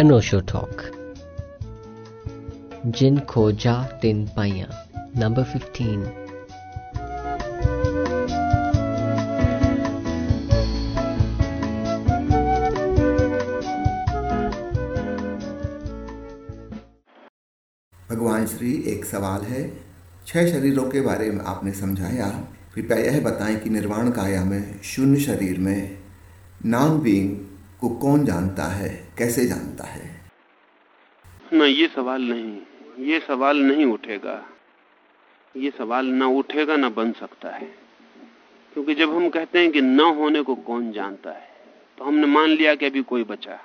Anosho Talk. Jin Koja Tin Paya. Number 15. भगवान श्री, एक सवाल है छह शरीरों के बारे में आपने समझाया कृपया यह बताएँ कि निर्वाण काया में, शून्य शरीर में नॉन बीइंग को कौन जानता है? कैसे जानता है? ना ये सवाल नहीं ये सवाल नहीं उठेगा। ये सवाल ना उठेगा ना बन सकता है। क्योंकि जब हम कहते हैं कि न होने को कौन जानता है तो हमने मान लिया कि अभी कोई बचा।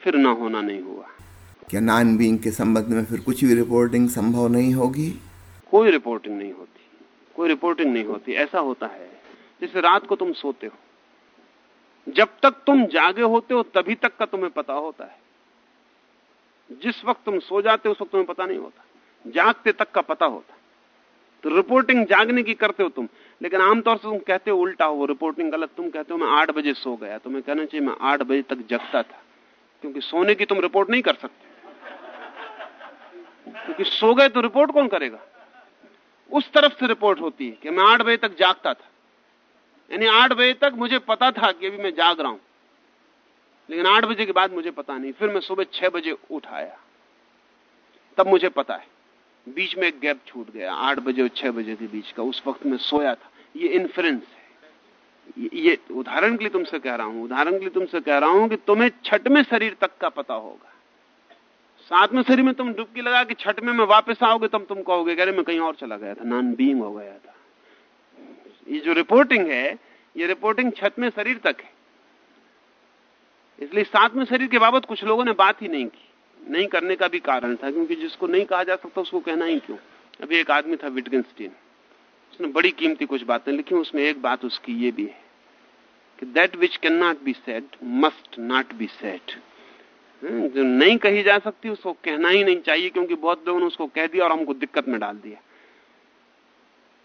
फिर ना होना नहीं हुआ। क्या नॉन बीइंग के संबंध में फिर कुछ भी रिपोर्टिंग संभव नहीं होगी? कोई रिपोर्टिंग नहीं होती। कोई रिपोर्टिंग नहीं होती। ऐसा होता है जैसे रात को तुम सोते हो। जब तक तुम जागे होते हो, तभी तक का तुम्हें पता होता है। जिस वक्त तुम सो जाते हो, उस वक्त तुम्हें पता नहीं होता। जागते तक का पता होता तो रिपोर्टिंग जागने की करते हो तुम, लेकिन आमतौर से तुम कहते हो उल्टा हो रिपोर्टिंग गलत। तुम कहते हो, मैं आठ बजे सो गया। तुम्हें कहना चाहिए, मैं आठ बजे तक जगता था। क्योंकि सोने की तुम रिपोर्ट नहीं कर सकते। क्योंकि सो गए तो रिपोर्ट कौन करेगा? उस तरफ़ से रिपोर्ट होती है कि मैं आठ बजे तक जागता था। यानी आठ बजे तक मुझे पता था कि अभी मैं जाग रहा हूँ। लेकिन आठ बजे के बाद मुझे पता नहीं। फिर मैं सुबह छह बजे उठाया। तब मुझे पता है। बीच में एक गैप छूट गया। आठ बजे और छह बजे के बीच का उस वक्त में सोया था। ये इन्फ्लुएंस है। ये उदाहरण के लिए तुमसे कह रहा हूँ। उदाहरण के लिए तुमसे कह रहा हूँ कि तुम्हें छठवें शरीर तक का पता होगा। सातवें शरीर में तुम डुबकी लगा कि छठ में मैं वापस आओगे तब तुम कहोगे कह रहे मैं कहीं और चला गया था। नॉन बीइंग हो गया था। ये जो रिपोर्टिंग है, ये रिपोर्टिंग छठवें शरीर तक है। इसलिए सातवें शरीर के बाबत कुछ लोगों ने बात ही नहीं की। नहीं करने का भी कारण था, क्योंकि जिसको नहीं कहा जा सकता उसको कहना ही क्यों? अभी एक आदमी था विटगेंस्टीन उसने बड़ी कीमती कुछ बातें लिखी, उसमें एक बात उसकी ये भी है कि that which can not be set must not be set जो नहीं कही जा सकती, उसको कहना ही नहीं चाहिए, क्योंकि बहुत लोगों ने उसको कह दिया और हमको दिक्कत में डाल दिया।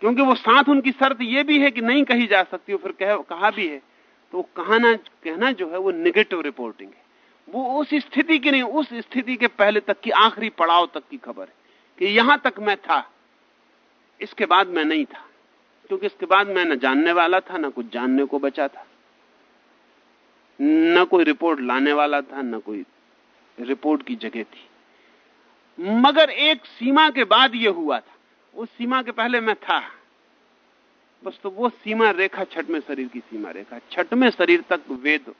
क्योंकि वो साथ उनकी शर्त ये भी है कि नहीं कही जा सकती फिर कह, कहा भी है। तो कहना कहना जो है वो निगेटिव रिपोर्टिंग है। वो उस स्थिति की नहीं उस स्थिति के पहले तक की आखिरी पड़ाव तक की खबर है कि यहाँ तक मैं था इसके बाद मैं नहीं था। क्योंकि इसके बाद मैं न जानने वाला था न कुछ जानने को बचा था। न कोई रिपोर्ट लाने वाला था न कोई रिपोर्ट की जगह थी। मगर एक सीमा के बाद यह हुआ था उस सीमा के पहले मैं था। बस तो वो सीमा रेखा छठवें शरीर की सीमा रेखा। छठवें शरीर तक वेद,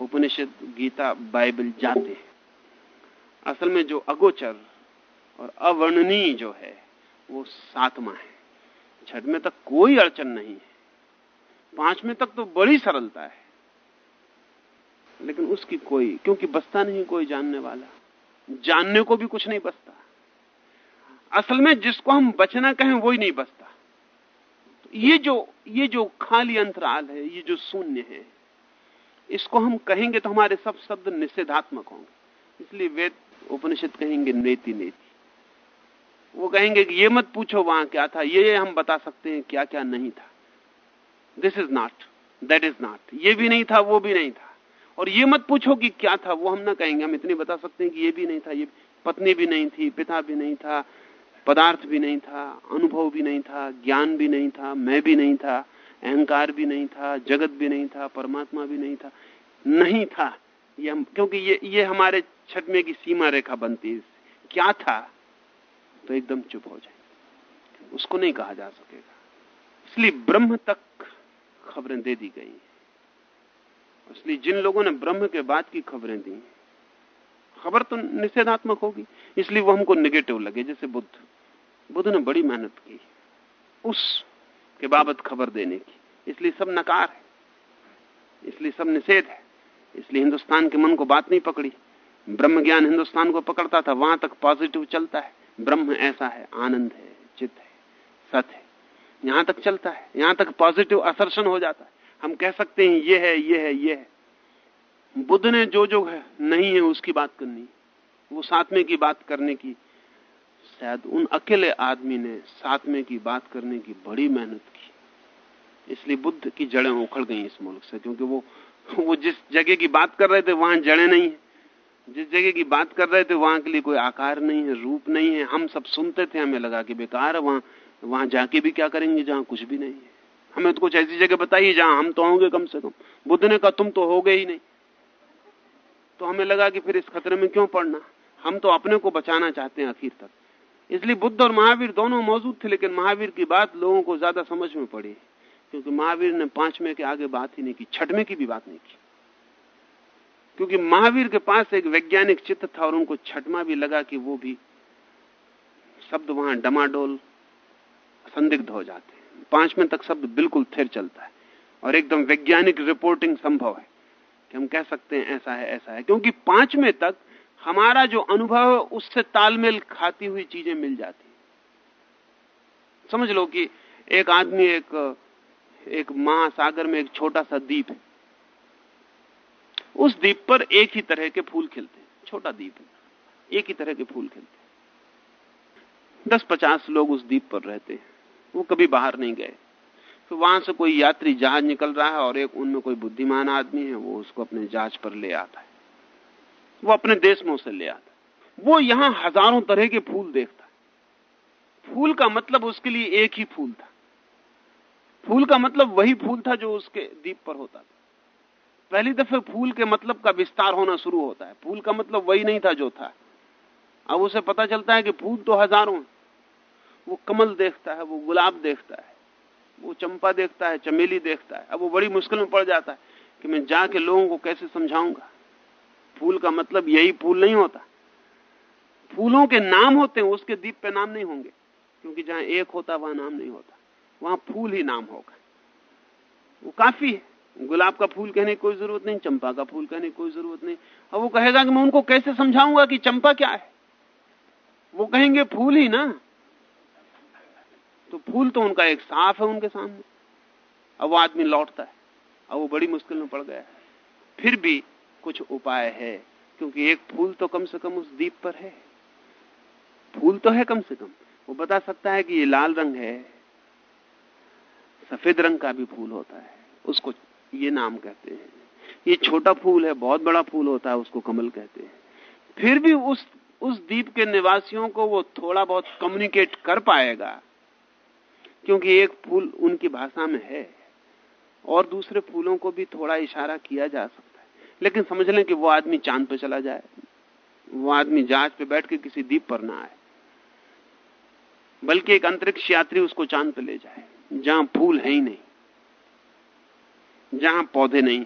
उपनिषद, गीता, बाइबल जाते हैं। असल में जो अगोचर और अवर्णनीय जो है, वो सातवा है। छठवें तक कोई अड़चन नहीं है। पाँचवें तक तो बड़ी सरलता है। लेकिन उसकी कोई, क्योंकि बसता नहीं कोई जानने वाला। जानने को भी कुछ नहीं बसता। असल में जिसको हम बचना कहें वही नहीं बसता तो ये जो ये जो खाली अंतराल है, ये जो शून्य है, इसको हम कहेंगे तो हमारे सब शब्द निषेधात्मक होंगे। इसलिए वेद उपनिषद कहेंगे नेति नेति। वो कहेंगे कि ये मत पूछो वहाँ क्या था, ये हम बता सकते हैं क्या क्या नहीं था। This is not that is not ये भी नहीं था, वो भी नहीं था। और ये मत पूछो कि क्या था, वो हम ना कहेंगे। हम इतने बता सकते हैं कि ये भी नहीं था, ये पत्नी भी नहीं थी, पिता भी नहीं था पदार्थ भी नहीं था, अनुभव भी नहीं था, ज्ञान भी नहीं था, मैं भी नहीं था, अहंकार भी नहीं था, जगत भी नहीं था, परमात्मा भी नहीं था। नहीं था। ये हम क्योंकि ये ये हमारे छठमे की सीमा रेखा बनती है। क्या था? तो एकदम चुप हो जाए उसको नहीं कहा जा सकेगा। इसलिए ब्रह्म तक खबरें दे दी गई इसलिए जिन लोगों ने ब्रह्म के बाद की खबरें दी खबर तो निषेधात्मक होगी। इसलिए वो हमको निगेटिव लगे, जैसे बुद्ध। बुद्ध ने बड़ी मेहनत की, उस के बाबत खबर देने की। इसलिए सब नकार है, इसलिए सब निषेध है, इसलिए हिंदुस्तान के मन को बात नहीं पकड़ी। ब्रह्म ज्ञान हिंदुस्तान को पकड़ता था, वहाँ तक पॉजिटिव चलता है। ब्रह्म ऐसा है, आनंद है, चित्त है, सत है। यहाँ तक चलता है, यहाँ तक पॉजिटिव असर्शन हो जाता है। हम कह सकते हैं, ये है ये है ये है। बुद्ध ने जो जो है, नहीं है उसकी बात करनी, वो सातवें की बात करने की शायद उन अकेले आदमी ने सातवें की बात करने की बड़ी मेहनत की। इसलिए बुद्ध की जड़ें उखड़ गई इस मुल्क से, क्योंकि वो वो जिस जगह की बात कर रहे थे, वहाँ जड़ें नहीं है। जिस जगह की बात कर रहे थे, वहाँ के लिए कोई आकार नहीं है, रूप नहीं है। हम सब सुनते थे, हमें लगा कि बेकार है, वहाँ वहाँ जाके भी क्या करेंगे, जहाँ कुछ भी नहीं है। हमें तो कुछ ऐसी जगह बताइए, जहाँ हम तो होंगे कम से कम। बुद्ध ने कहा, तुम तो हो गए ही नहीं। तो हमें लगा कि फिर इस खतरे में क्यों पड़ना? हम तो अपने को बचाना चाहते हैं, आखिर तक। इसलिए बुद्ध और महावीर दोनों मौजूद थे, लेकिन महावीर की बात लोगों को ज़्यादा समझ में पड़ी, क्योंकि महावीर ने पाँचवें के आगे बात ही नहीं की, छठवें की भी बात नहीं की। क्योंकि महावीर के पास एक वैज्ञानिक चित्त था और उनको छठवा भी लगा कि वो भी शब्द वहाँ डमाडोल, संदिग्ध हो जाते हैं। पाँचवें तक शब्द बिल्कुल थिर चलता है, और एकदम वैज्ञानिक रिपोर्टिंग संभव है कि हम कह सकते हैं ऐसा है ऐसा है। क्योंकि पाँचवें तक हमारा जो अनुभव है, उससे तालमेल खाती हुई चीज़ें मिल जाती समझ लो कि एक आदमी, एक एक महासागर में एक छोटा सा द्वीप है। उस द्वीप पर एक ही तरह के फूल खिलते हैं। छोटा द्वीप है। एक ही तरह के फूल खिलते हैं। दस पचास लोग उस द्वीप पर रहते हैं। वो कभी बाहर नहीं गए। तो वहाँ से कोई यात्री जहाज़ निकल रहा है और एक उनमें कोई बुद्धिमान आदमी है, वो उसको अपने जहाज़ पर ले आता है। वो अपने देश में उसे ले आता वो यहाँ हज़ारों तरह के फूल देखता फूल का मतलब उसके लिए एक ही फूल था। फूल का मतलब वही फूल था जो उसके द्वीप पर होता था। पहली दफे फूल के मतलब का विस्तार होना शुरू होता है। फूल का मतलब वही नहीं था जो था। अब उसे पता चलता है कि फूल तो हज़ारों वो कमल देखता है, वो गुलाब देखता है, वो चंपा देखता है, चमेली देखता है। अब वो बड़ी मुश्किल में पड़ जाता है कि मैं जाके लोगों को कैसे समझाऊँगा? फूल का मतलब यही फूल नहीं होता। फूलों के नाम होते हैं, उसके दीप पे नाम नहीं होंगे, क्योंकि जहाँ एक होता, वहाँ नाम नहीं होता। वहाँ फूल ही नाम होगा। वो काफ़ी है। गुलाब का फूल कहने की कोई ज़रूरत नहीं, चंपा का फूल कहने की कोई ज़रूरत नहीं। अब वो कहेगा कि मैं उनको कैसे समझाऊँगा कि चंपा क्या है? वो कहेंगे फूल ही ना। तो फूल तो उनका एक साफ़ है उनके सामने। अब वो आदमी लौटता है। अब वो बड़ी मुश्किल में पड़ गया है। फिर भी कुछ उपाय है, क्योंकि एक फूल तो कम से कम उस दीप पर है। फूल तो है कम से कम। वो बता सकता है कि ये लाल रंग है, सफ़ेद रंग का भी फूल होता है, उसको ये नाम कहते हैं। ये छोटा फूल है, बहुत बड़ा फूल होता है, उसको कमल कहते हैं। फिर भी उस उस द्वीप के निवासियों को वो थोड़ा बहुत कम्युनिकेट कर पाएगा, क्योंकि एक फूल उनकी भाषा में है, और दूसरे फूलों को भी थोड़ा इशारा किया जा सकता लेकिन समझ लें कि वो आदमी चाँद पे चला जाए। वो आदमी जहाज़ पे बैठ के किसी द्वीप पर ना आए। बल्कि एक अंतरिक्ष यात्री उसको चाँद पे ले जाए, जहाँ फूल है ही नहीं, जहाँ पौधे नहीं,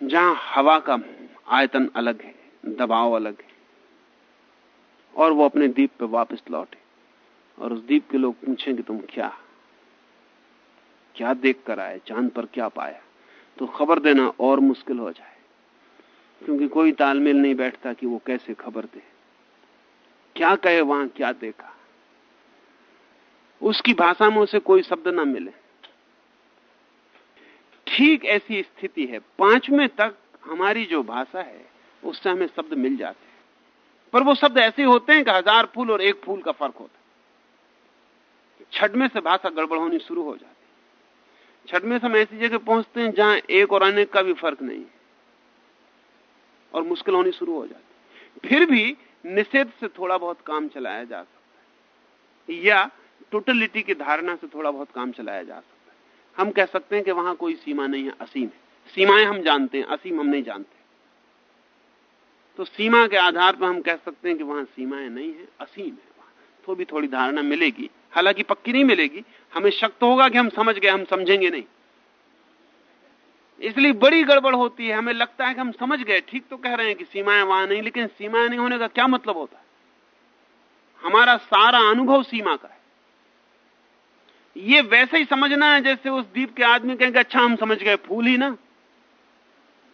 जहाँ हवा का आयतन अलग है, दबाव अलग है, और वो अपने द्वीप पे वापस लौटे और उस द्वीप के लोग पूछें कि तुम क्या क्या देख कर आए, चाँद पर क्या पाया? तो खबर देना और मुश्किल हो जाए। क्योंकि कोई तालमेल नहीं बैठता कि वो कैसे खबर दे। क्या कहे वहाँ, क्या देखा। उसकी भाषा में उसे कोई शब्द ना मिले। ठीक ऐसी स्थिति है। पाँचवें तक हमारी जो भाषा है, उससे हमें शब्द मिल जाते हैं। पर वो शब्द ऐसे होते हैं कि हज़ार फूल और एक फूल का फ़र्क होता है। छठवें से भाषा गड़बड़ होनी शुरू हो जाती छठवें हम ऐसी जगह पहुँचते हैं जहाँ एक और अनेक का भी फ़र्क नहीं और मुश्किल होनी शुरू हो जाती फिर भी निषेध से थोड़ा बहुत काम चलाया जा सकता है। या टोटलिटी की धारणा से थोड़ा बहुत काम चलाया जा सकता है। हम कह सकते हैं कि वहाँ कोई सीमा नहीं है, असीम है। सीमाएँ हम जानते हैं, असीम हम नहीं जानते। तो सीमा के आधार पर हम कह सकते हैं कि वहाँ सीमाएँ नहीं है, असीम है। तो भी थोड़ी धारणा मिलेगी। हालाँकि पक्की नहीं मिलेगी। हमें शक तो होगा कि हम समझ गए, हम समझेंगे नहीं। इसलिए बड़ी गड़बड़ होती है। हमें लगता है कि हम समझ गए। ठीक तो कह रहे हैं कि सीमाएँ वहाँ नहीं, लेकिन सीमाएँ नहीं होने का क्या मतलब होता है? हमारा सारा अनुभव सीमा का है। ये वैसे ही समझना है जैसे उस द्वीप के आदमी कहेंगे अच्छा हम समझ गए। फूल ही ना।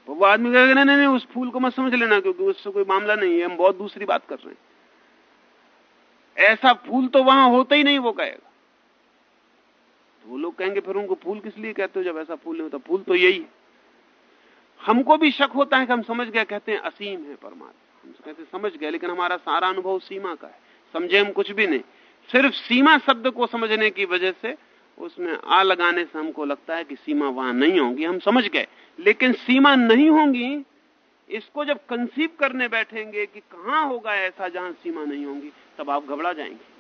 वो आदमी कहेगा नहीं नहीं, उस फूल को मत समझ लेना, क्योंकि उससे कोई मामला नहीं है। हम बहुत दूसरी बात कर रहे हैं। ऐसा फूल तो वहाँ होता ही नहीं, वो कहेगा। तो वो लोग कहेंगे, फिर उनको फूल किस लिए कहते हो जब ऐसा फूल नहीं होता? फूल तो यही है। हमको भी शक होता है कि हम समझ गए, कहते हैं, असीम है परमात्मा। हम कहते समझ गए, लेकिन हमारा सारा अनुभव सीमा का है। समझे हम कुछ भी नहीं। सिर्फ़ सीमा शब्द को समझने की वजह से उसमें आ लगाने से हमको लगता है कि सीमा वहाँ नहीं होगी। हम समझ गए, लेकिन सीमा नहीं होंगी, इसको जब कंसीव करने बैठेंगे कि कहाँ होगा ऐसा जहाँ सीमा नहीं होंगी तब आप घबरा जाएँगे।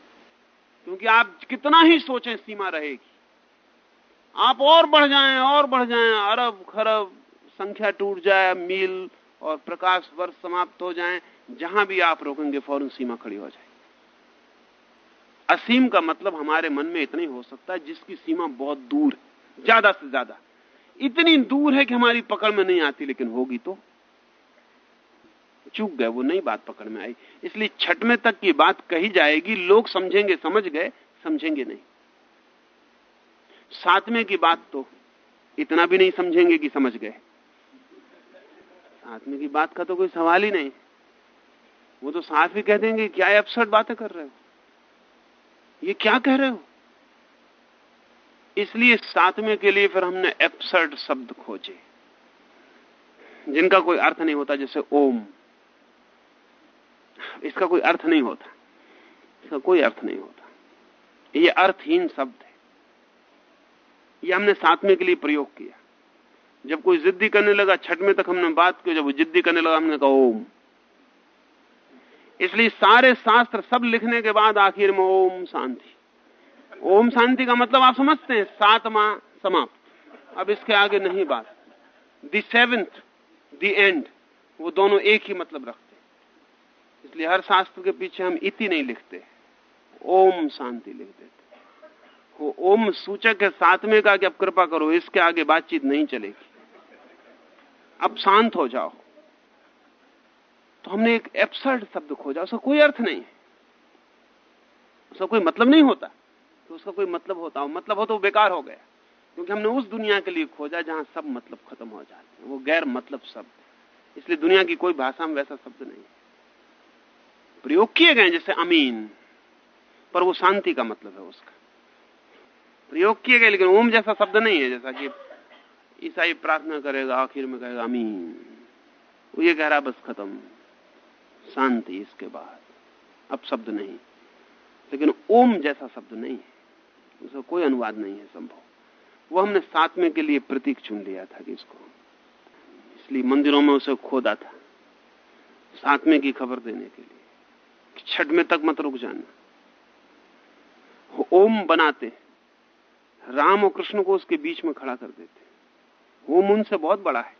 क्योंकि आप कितना ही सोचें, सीमा रहेगी। आप और बढ़ जाएँ, और बढ़ जाएँ, अरब, खरब, संख्या टूट जाए, मील और प्रकाश वर्ष समाप्त हो जाएँ, जहाँ भी आप रोकेंगे, फ़ौरन सीमा खड़ी हो जाए असीम का मतलब हमारे मन में इतना ही हो सकता है, जिसकी सीमा बहुत दूर है, ज़्यादा से ज़्यादा। इतनी दूर है कि हमारी पकड़ में नहीं आती, लेकिन होगी तो। चूक गए वो नई बात पकड़ में आई। इसलिए छठवें तक की बात कही जाएगी, लोग समझेंगे, समझ गए, समझेंगे नहीं। सातवें की बात तो इतना भी नहीं समझेंगे कि समझ गए। सातवें की बात का तो कोई सवाल ही नहीं। वो तो साथ भी कह देंगे क्या एबसर्ड बातें कर रहे हो? ये क्या कह रहे हो? इसलिए सातवें के लिए फिर हमने एप्सर्ड शब्द खोजे। जिनका कोई अर्थ नहीं होता, जैसे ओम। इसका कोई अर्थ नहीं होता। इसका कोई अर्थ नहीं होता। ये अर्थहीन शब्द है। ये हमने सातवें के लिए प्रयोग किया। जब कोई जिद्दी करने लगा, छठवें तक हमने बात की, जब वो जिद्दी करने लगा, हमने कहा, ओम। इसलिए सारे शास्त्र सब लिखने के बाद आखिर में ओम शांति। ओम शांति का मतलब आप समझते हैं, सातवा समाप्त। अब इसके आगे नहीं बात। दी सेवेंथ दी एंड, वो दोनों एक ही मतलब रखते इसलिए हर शास्त्र के पीछे हम इति नहीं लिखते। ओम शांति लिख देते। वो ओम सूचक है में का कि अब कृपा करो, इसके आगे बातचीत नहीं चलेगी। अब शांत हो जाओ। तो हमने एक एब्सर्ड शब्द खोजा, उसका कोई अर्थ नहीं उसका कोई मतलब नहीं होता। तो उसका कोई मतलब होता हो मतलब हो तो बेकार हो गया। क्योंकि हमने उस दुनिया के लिए खोजा जहाँ सब मतलब खत्म हो जाते हैं। वो गैर मतलब शब्द इसलिए दुनिया की कोई भाषा में वैसा शब्द नहीं प्रयोग किए गए जैसे अमीन। पर वो शांति का मतलब है उसका। प्रयोग किए गए, लेकिन ओम जैसा शब्द नहीं है, जैसा कि ईसाई प्रार्थना करेगा, आखिर में कहेगा अमीन। वो ये कह रहा बस खत्म। शांति इसके बाद। अब शब्द नहीं। लेकिन ओम जैसा शब्द नहीं है। उसका कोई अनुवाद नहीं है संभव। वो हमने सातवें के लिए प्रतीक चुन लिया था कि इसको इसलिए मंदिरों में उसे खोदा था। सातवें की खबर देने के लिए। छठवें तक मत रुक जाना। ओम बनाते राम और कृष्ण को उसके बीच में खड़ा कर देते ओम उनसे बहुत बड़ा है।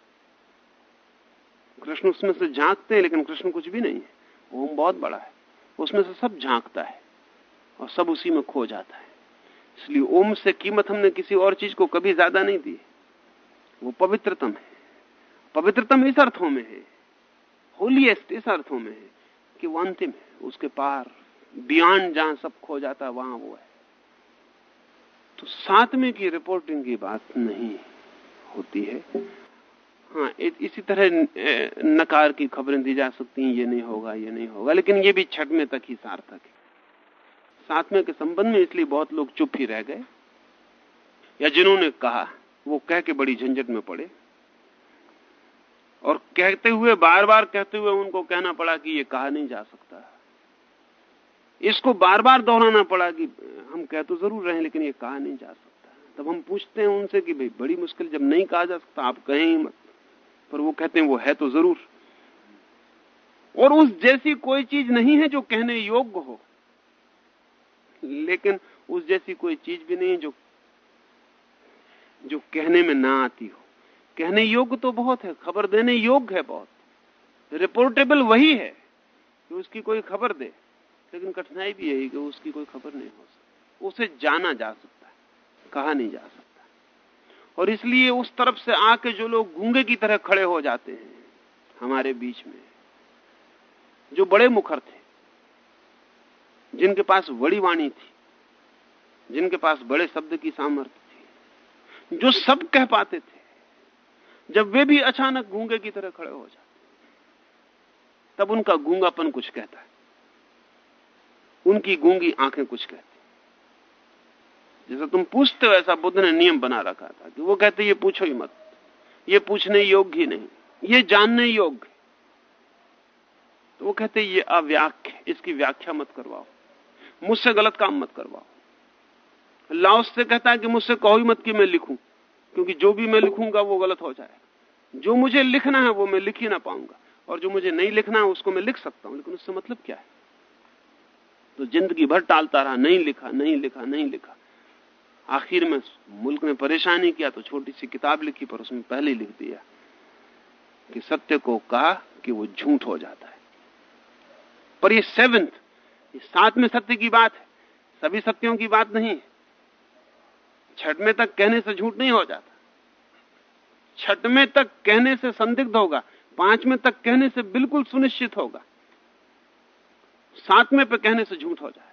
कृष्ण उसमें से झांकते हैं, लेकिन कृष्ण कुछ भी नहीं है। ओम बहुत बड़ा है। उसमें से सब झांकता है और सब उसी में खो जाता है। इसलिए ओम से कीमत हमने किसी और चीज़ को कभी ज़्यादा नहीं दी। वो पवित्रतम है। पवित्रतम इस अर्थों में है। होलीएस्ट इस अर्थों में है। कि वो अंतिम है, उसके पार बियॉन्ड जहाँ सब खो जाता है, वहाँ वो है। तो सातवें की रिपोर्टिंग की बात नहीं होती है। हाँ इसी तरह नकार की खबरें दी जा सकती हैं, ये नहीं होगा, ये नहीं होगा, लेकिन ये भी छठवें तक ही सार्थक है। सातवें के संबंध में इसलिए बहुत लोग चुप ही रह गए, या जिन्होंने कहा, वो कह के बड़ी झंझट में पड़े। और कहते हुए बार बार कहते हुए उनको कहना पड़ा कि ये कहा नहीं जा सकता। इसको बार बार दोहराना पड़ा कि हम कह तो ज़रूर रहे लेकिन ये कहा नहीं जा सकता। तब हम पूछते हैं उनसे कि भाई, बड़ी मुश्किल, जब नहीं कहा जा सकता, आप कहें ही मत। पर वो कहते हैं, वो है तो ज़रूर। और उस जैसी कोई चीज़ नहीं है जो कहने योग्य हो। लेकिन उस जैसी कोई चीज़ भी नहीं है जो जो कहने में ना आती हो। कहने योग्य तो बहुत है, खबर देने योग्य है बहुत। रिपोर्टेबल वही है कि उसकी कोई खबर दे, लेकिन कठिनाई भी यही कि उसकी कोई खबर नहीं हो सकती। उसे जाना जा सकता है, कहा नहीं जा सकता। और इसलिए उस तरफ़ से आके जो लोग गूँगे की तरह खड़े हो जाते हैं, हमारे बीच में, जो बड़े मुखर थे, जिनके पास बड़ी वाणी थी, जिनके पास बड़े शब्द की सामर्थ्य थी, जो सब कह पाते थे जब वे भी अचानक गूँगे की तरह खड़े हो जाते तब उनका गूंगापन कुछ कहता है। उनकी गूँगी आँखें कुछ कहती जैसा तुम पूछते हो, ऐसा बुद्ध ने नियम बना रखा था कि वो कहते ये पूछो ही मत। ये पूछने योग्य ही नहीं। ये जानने योग्य तो वो कहते ये अव्याख्य इसकी व्याख्या मत करवाओ। मुझसे गलत काम मत करवाओ। लाओस से कहता है कि मुझसे कहो ही मत कि मैं लिखूं। क्योंकि जो भी मैं लिखूँगा वो गलत हो जाएगा। जो मुझे लिखना है वो मैं लिख ही ना पाऊँगा। और जो मुझे नहीं लिखना है उसको मैं लिख सकता हूँ, लेकिन उससे मतलब क्या है? तो ज़िंदगी भर टालता रहा, नहीं लिखा नहीं लिखा नहीं लिखा। आखिर में मुल्क ने परेशानी किया तो छोटी सी किताब लिखी, पर उसमें पहले लिख दिया कि सत्य को कहा कि वो झूठ हो जाता है। पर ये सेवेंथ, ये सातवें सत्य की बात है। सभी सत्यों की बात नहीं छठवें तक कहने से झूठ नहीं हो जाता। छठ में तक कहने से संदिग्ध होगा पाँचवें तक कहने से बिल्कुल सुनिश्चित होगा। सातवें पे कहने से झूठ हो जाए।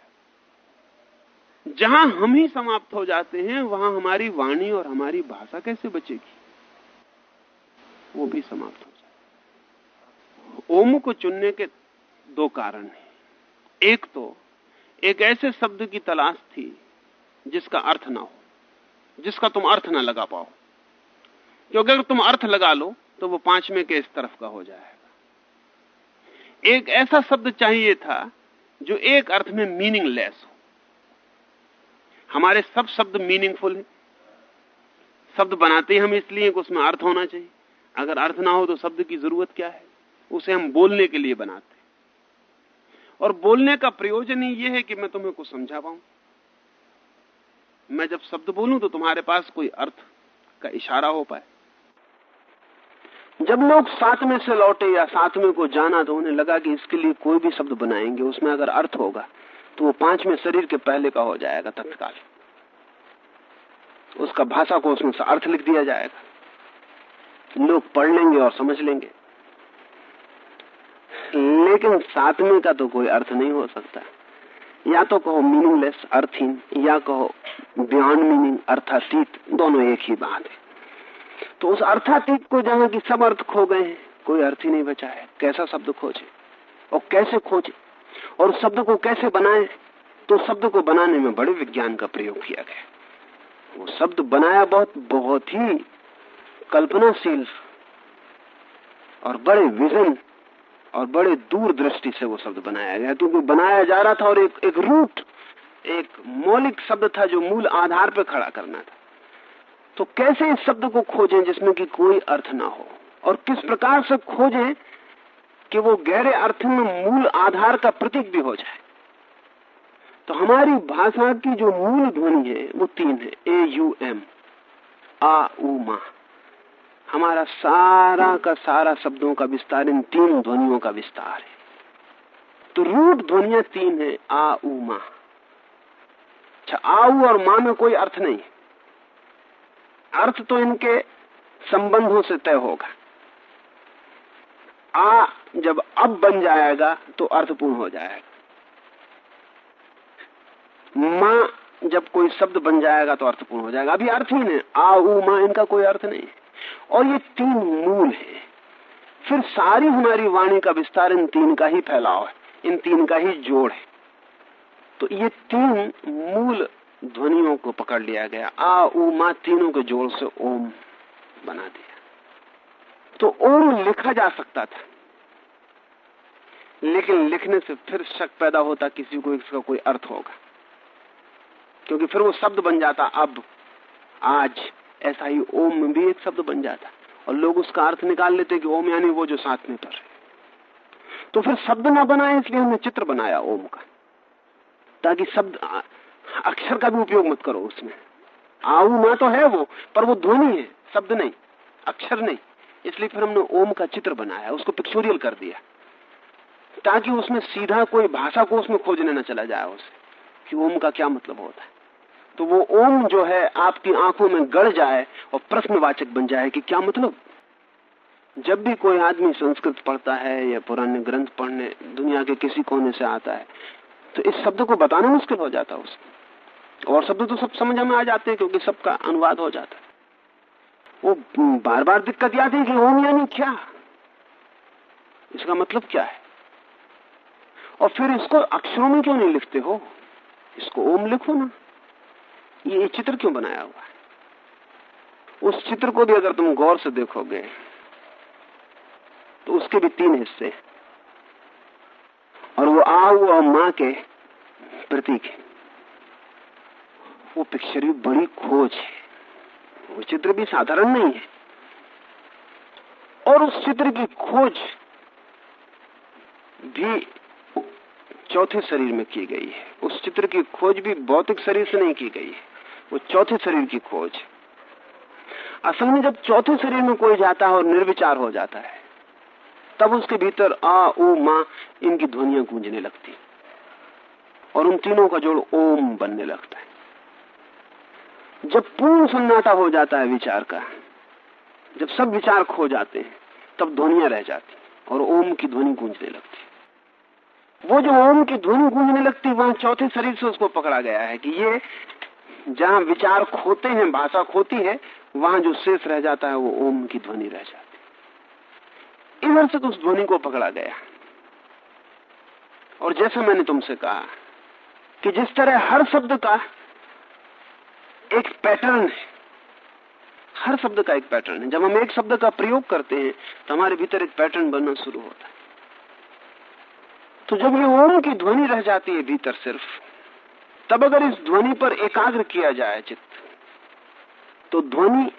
जहाँ हम ही समाप्त हो जाते हैं, वहाँ हमारी वाणी और हमारी भाषा कैसे बचेगी? वो भी समाप्त हो जाए। ओम को चुनने के दो कारण हैं। एक तो एक ऐसे शब्द की तलाश थी जिसका अर्थ ना हो। जिसका तुम अर्थ ना लगा पाओ। क्योंकि अगर तुम अर्थ लगा लो तो वो पाँचवें के इस तरफ़ का हो जाएगा। एक ऐसा शब्द चाहिए था, जो एक अर्थ में मीनिंगलेस हो। हमारे सब शब्द मीनिंगफुल हैं। शब्द बनाते हम इसलिए कि उसमें अर्थ होना चाहिए। अगर अर्थ ना हो तो शब्द की ज़रूरत क्या है? उसे हम बोलने के लिए बनाते और बोलने का प्रयोजन ही यह है कि मैं तुम्हें कुछ समझा पाऊँ। मैं जब शब्द बोलूँ तो तुम्हारे पास कोई अर्थ का इशारा हो पाए। जब लोग सातवें से लौटे या सातवें को जाना तो उन्हें लगा कि इसके लिए कोई भी शब्द बनाएँगे, उसमें अगर अर्थ होगा तो वो पाँचवें शरीर के पहले का हो जाएगा तत्काल। उसका भाषा को उसमें अर्थ लिख दिया जाएगा। लोग पढ़ लेंगे और समझ लेंगे। लेकिन सातवें का तो कोई अर्थ नहीं हो सकता। या तो कहो मीनिंगलेस अर्थहीन, या कहो बियॉन्ड मीनिंग अर्थातीत, दोनों एक ही बात है। तो उस अर्थातीत को जहाँ की सब अर्थ खो गए हैं, कोई अर्थ ही नहीं बचा है। कैसा शब्द खोजे? और कैसे खोजे? और उस शब्द को कैसे बनाए? तो शब्द को बनाने में बड़े विज्ञान का प्रयोग किया गया वो शब्द बनाया बहुत बहुत ही कल्पनाशील और बड़े विजन और बड़े दूर दृष्टि से वो शब्द बनाया गया। क्योंकि बनाया जा रहा था और एक एक रूट, एक मौलिक शब्द था जो मूल आधार पर खड़ा करना था। तो कैसे इस शब्द को खोजें जिसमें कि कोई अर्थ ना हो? और किस प्रकार से खोजें कि वो गहरे अर्थ में मूल आधार का प्रतीक भी हो जाए? तो हमारी भाषा की जो मूल ध्वनि है, वो तीन है। ए यू एम, आ उ मा। हमारा सारा का सारा शब्दों का विस्तार, इन तीन ध्वनियों का विस्तार है। तो रूप ध्वनिया तीन है, आ, उ, मा। अच्छा आऊ और माँ में कोई अर्थ नहीं अर्थ तो इनके संबंधों से तय होगा। आ, जब अब बन जाएगा तो अर्थपूर्ण हो जाएगा। माँ, जब कोई शब्द बन जाएगा तो अर्थपूर्ण हो जाएगा। अभी अर्थ ही नहीं आ, उ, माँ, इनका कोई अर्थ नहीं और ये तीन मूल है। फिर सारी हमारी वाणी का विस्तार इन तीन का ही फैलाव है, इन तीन का ही जोड़ है। तो ये तीन मूल ध्वनियों को पकड़ लिया गया। आ, उ, मा तीनों के जोड़ से ओम बना दिया। तो ओम लिखा जा सकता था, लेकिन लिखने से फिर शक पैदा होता किसी को, इसका कोई अर्थ होगा। क्योंकि फिर वो शब्द बन जाता, अब, आज। ऐसा ही ओम में भी एक शब्द बन जाता। और लोग उसका अर्थ निकाल लेते कि ओम यानी वो जो साथ में पर तो फिर शब्द ना बनाए, इसलिए हमने चित्र बनाया ओम का। ताकि शब्द अक्षर का भी उपयोग मत करो उसमें। आऊ ना तो है वो, पर वो ध्वनि है, शब्द नहीं, अक्षर नहीं। इसलिए फिर हमने ओम का चित्र बनाया, उसको पिक्चोरियल कर दिया। ताकि उसमें सीधा कोई भाषा को उसमें खोजने न चला जाए उसे, कि ओम का क्या मतलब होता है। तो वो ओम जो है आपकी आँखों में गड़ जाए और प्रश्नवाचक बन जाए कि क्या मतलब? जब भी कोई आदमी संस्कृत पढ़ता है या पुराने ग्रंथ पढ़ने, दुनिया के किसी कोने से आता है तो इस शब्द को बताना मुश्किल हो जाता है उसको। और शब्द तो सब समझ में आ जाते हैं क्योंकि सबका अनुवाद हो जाता है। वो बार बार दिक्कत याद है कि ओम यानी क्या? इसका मतलब क्या है? और फिर इसको अक्षरों में क्यों नहीं लिखते हो? इसको ओम लिखो ना। ये चित्र क्यों बनाया हुआ है? उस चित्र को भी अगर तुम गौर से देखोगे तो उसके भी तीन हिस्से और वो आओ और माँ के प्रतीक है। वो पिक्चर भी बड़ी खोज है। वो चित्र भी साधारण नहीं है। और उस चित्र की खोज भी चौथे शरीर में की गई है। उस चित्र की खोज भी भौतिक शरीर से नहीं की गई है। वो चौथे शरीर की खोज। असल में जब चौथे शरीर में कोई जाता है और निर्विचार हो जाता है, तब उसके भीतर आ ओ माँ, इनकी ध्वनिया गूंजने लगती और उन तीनों का जोड़ ओम बनने लगता है। जब पूर्ण सन्नाटा हो जाता है विचार का, जब सब विचार खो जाते हैं, तब ध्वनिया रह जाती और ओम की ध्वनि गूंजने लगती वो जो ओम की ध्वनि गूंजने लगती वहाँ चौथे शरीर से उसको पकड़ा गया है कि ये जहाँ विचार खोते हैं, भाषा खोती है, वहाँ जो शेष रह जाता है, वो ओम की ध्वनि रह जाती है। इधर से तो उस ध्वनि को पकड़ा गया। और जैसा मैंने तुमसे कहा कि जिस तरह हर शब्द का एक पैटर्न है, हर शब्द का एक पैटर्न है। जब हम एक शब्द का प्रयोग करते हैं तो हमारे भीतर एक पैटर्न बनना शुरू होता है। तो जब ये ओम की ध्वनि रह जाती है भीतर सिर्फ़ तब अगर इस ध्वनि पर एकाग्र किया जाए चित्त तो ध्वनि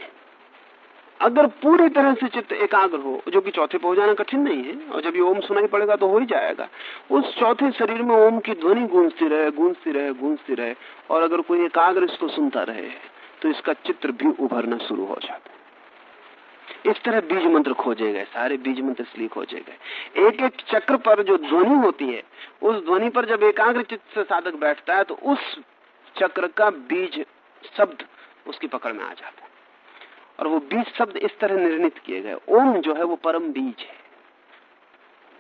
अगर पूरी तरह से चित्त एकाग्र हो, जो कि चौथे पर हो जाना कठिन नहीं है, और जब ये ओम सुनाई पड़ेगा तो हो ही जाएगा, उस चौथे शरीर में ओम की ध्वनि गूंजती रहे गूंजती रहे गूंजती रहे, और अगर कोई एकाग्र इसको सुनता रहे तो इसका चित्र भी उभरना शुरू हो जाता है। इस तरह बीज मंत्र खोजे गए सारे बीज मंत्र इसलिए खोजे गए एक एक चक्र पर जो ध्वनि होती है, उस ध्वनि पर जब एकाग्र चित्त से साधक बैठता है तो उस चक्र का बीज शब्द उसकी पकड़ में आ जाता है। और वो बीज शब्द इस तरह निर्णित किए गए, ओम जो है वो परम बीज है।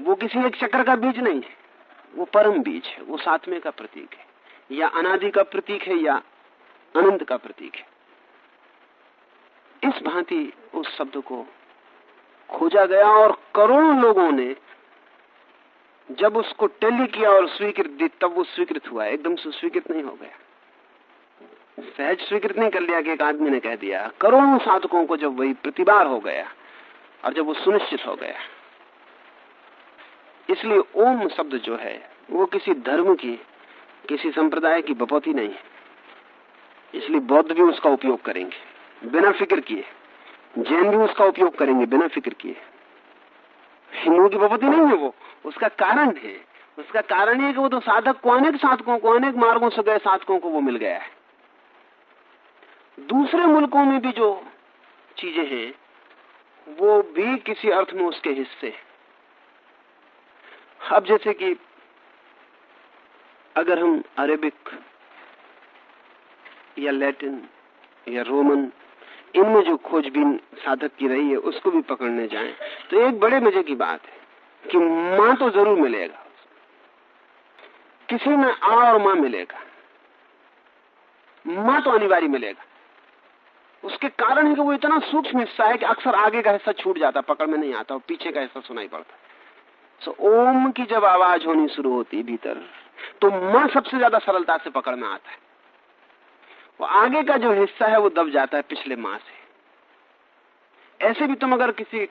वो किसी एक चक्र का बीज नहीं है, वो परम बीज है, वो सातवें का प्रतीक है, या अनादि का प्रतीक है, या अनंत का प्रतीक है। इस भांति उस शब्द को खोजा गया और करोड़ों लोगों ने जब उसको टेली किया और स्वीकृत दी, तब वो स्वीकृत हुआ। एकदम से स्वीकृत नहीं हो गया। सहज स्वीकृत नहीं कर लिया कि एक आदमी ने कह दिया। करोड़ों साधकों को जब वही प्रतिबार हो गया और जब वो सुनिश्चित हो गया। इसलिए ओम शब्द जो है, वो किसी धर्म की, किसी संप्रदाय की बपौती नहीं है। इसलिए बौद्ध भी उसका उपयोग करेंगे। बिना फ़िक्र किए। जैन भी उसका उपयोग करेंगे, बिना फ़िक्र किए। हिंदुओं की बपौती नहीं है वो। उसका कारण है। उसका कारण ये कि वो तो साधक को अनेक साधकों को, अनेक मार्गों से गए साधकों को वो मिल गया है। दूसरे मुल्कों में भी जो चीज़ें हैं, वो भी किसी अर्थ में उसके हिस्से अब जैसे कि अगर हम अरेबिक या लैटिन या रोमन इनमें जो खोजबीन साधक की रही है उसको भी पकड़ने जाएँ। तो एक बड़े मज़े की बात है कि माँ तो ज़रूर मिलेगा। किसी में आ और माँ मिलेगा। माँ तो अनिवार्य मिलेगा। उसके कारण है कि वो इतना सूक्ष्म हिस्सा है कि अक्सर आगे का हिस्सा छूट जाता पकड़ में नहीं आता और पीछे का हिस्सा सुनाई पड़ता। सो so, ओम की जब आवाज़ होनी शुरू होती भीतर तो माँ सबसे ज़्यादा सरलता से पकड़ में आता है। वो आगे का जो हिस्सा है वो दब जाता है पिछले माह से। ऐसे भी तुम अगर किसी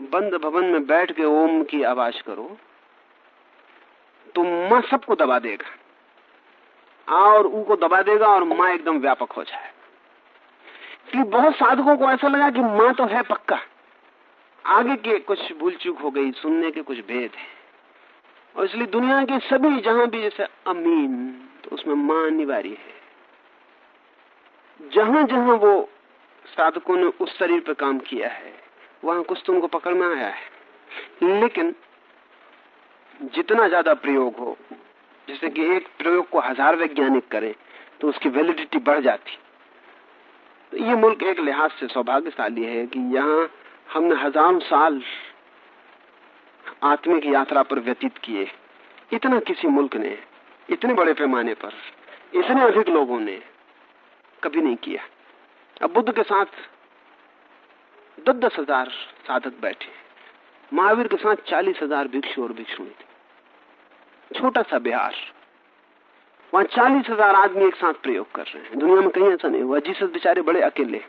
बंद भवन में बैठ के ओम की आवाज़ करो तो माँ सबको दबा देगा। आ और ऊ को दबा देगा और माँ एकदम व्यापक हो जाए। कि बहुत साधकों को ऐसा लगा कि माँ तो है पक्का। आगे के कुछ भूल चूक हो गई, सुनने के कुछ भेद है। और इसलिए दुनिया के सभी, जहाँ भी जैसे अमीन तो उसमें माँ अनिवार्य है। जहाँ जहाँ वो साधकों ने उस शरीर पर काम किया है, वहाँ कुछ तुमको पकड़ में आया है। लेकिन जितना ज़्यादा प्रयोग हो, जैसे कि एक प्रयोग को हज़ार वैज्ञानिक करें तो उसकी वैलिडिटी बढ़ जाती। तो ये मुल्क एक लिहाज से सौभाग्यशाली है कि यहाँ हमने हज़ारों साल आत्मिक यात्रा पर व्यतीत किए। इतना किसी मुल्क ने, इतने बड़े पैमाने पर, इतने अधिक लोगों ने कभी नहीं किया। अब बुद्ध के साथ दस दस हज़ार साधक बैठे। महावीर के साथ चालीस हज़ार भिक्षु और भिक्षुणी थे। छोटा सा बिहार। वहाँ चालीस हज़ार आदमी एक साथ प्रयोग कर रहे हैं। दुनिया में कहीं ऐसा नहीं हुआ। जीसस बेचारे बड़े अकेले।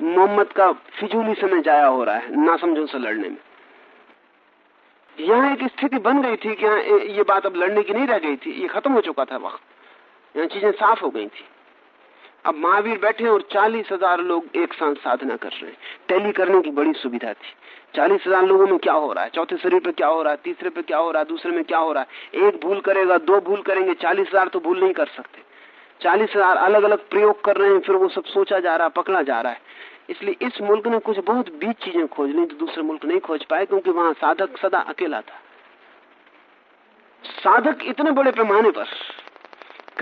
मोहम्मद का फिजूली समय जाया हो रहा है ना समझो से लड़ने में। यहाँ एक स्थिति बन गई थी कि ये बात अब लड़ने की नहीं रह गई थी। ये खत्म हो चुका था वक्त। यहाँ चीज़ें साफ़ हो गई थी। अब महावीर बैठे और चालीस हज़ार लोग एक साथ साधना कर रहे हैं। टेली करने की बड़ी सुविधा थी। चालीस हज़ार लोगों में क्या हो रहा है? चौथे शरीर पे क्या हो रहा है? तीसरे पे क्या हो रहा है? दूसरे में क्या हो रहा है? एक भूल करेगा, दो भूल करेंगे, चालीस हज़ार तो भूल नहीं कर सकते। चालीस हज़ार अलग अलग प्रयोग कर रहे हैं, फिर वो सब सोचा जा रहा है, पकड़ा जा रहा है। इसलिए इस मुल्क ने कुछ बहुत बीच चीज़ें खोज ली तो दूसरे मुल्क नहीं खोज पाए, क्योंकि वहाँ साधक सदा अकेला था। साधक इतने बड़े पैमाने पर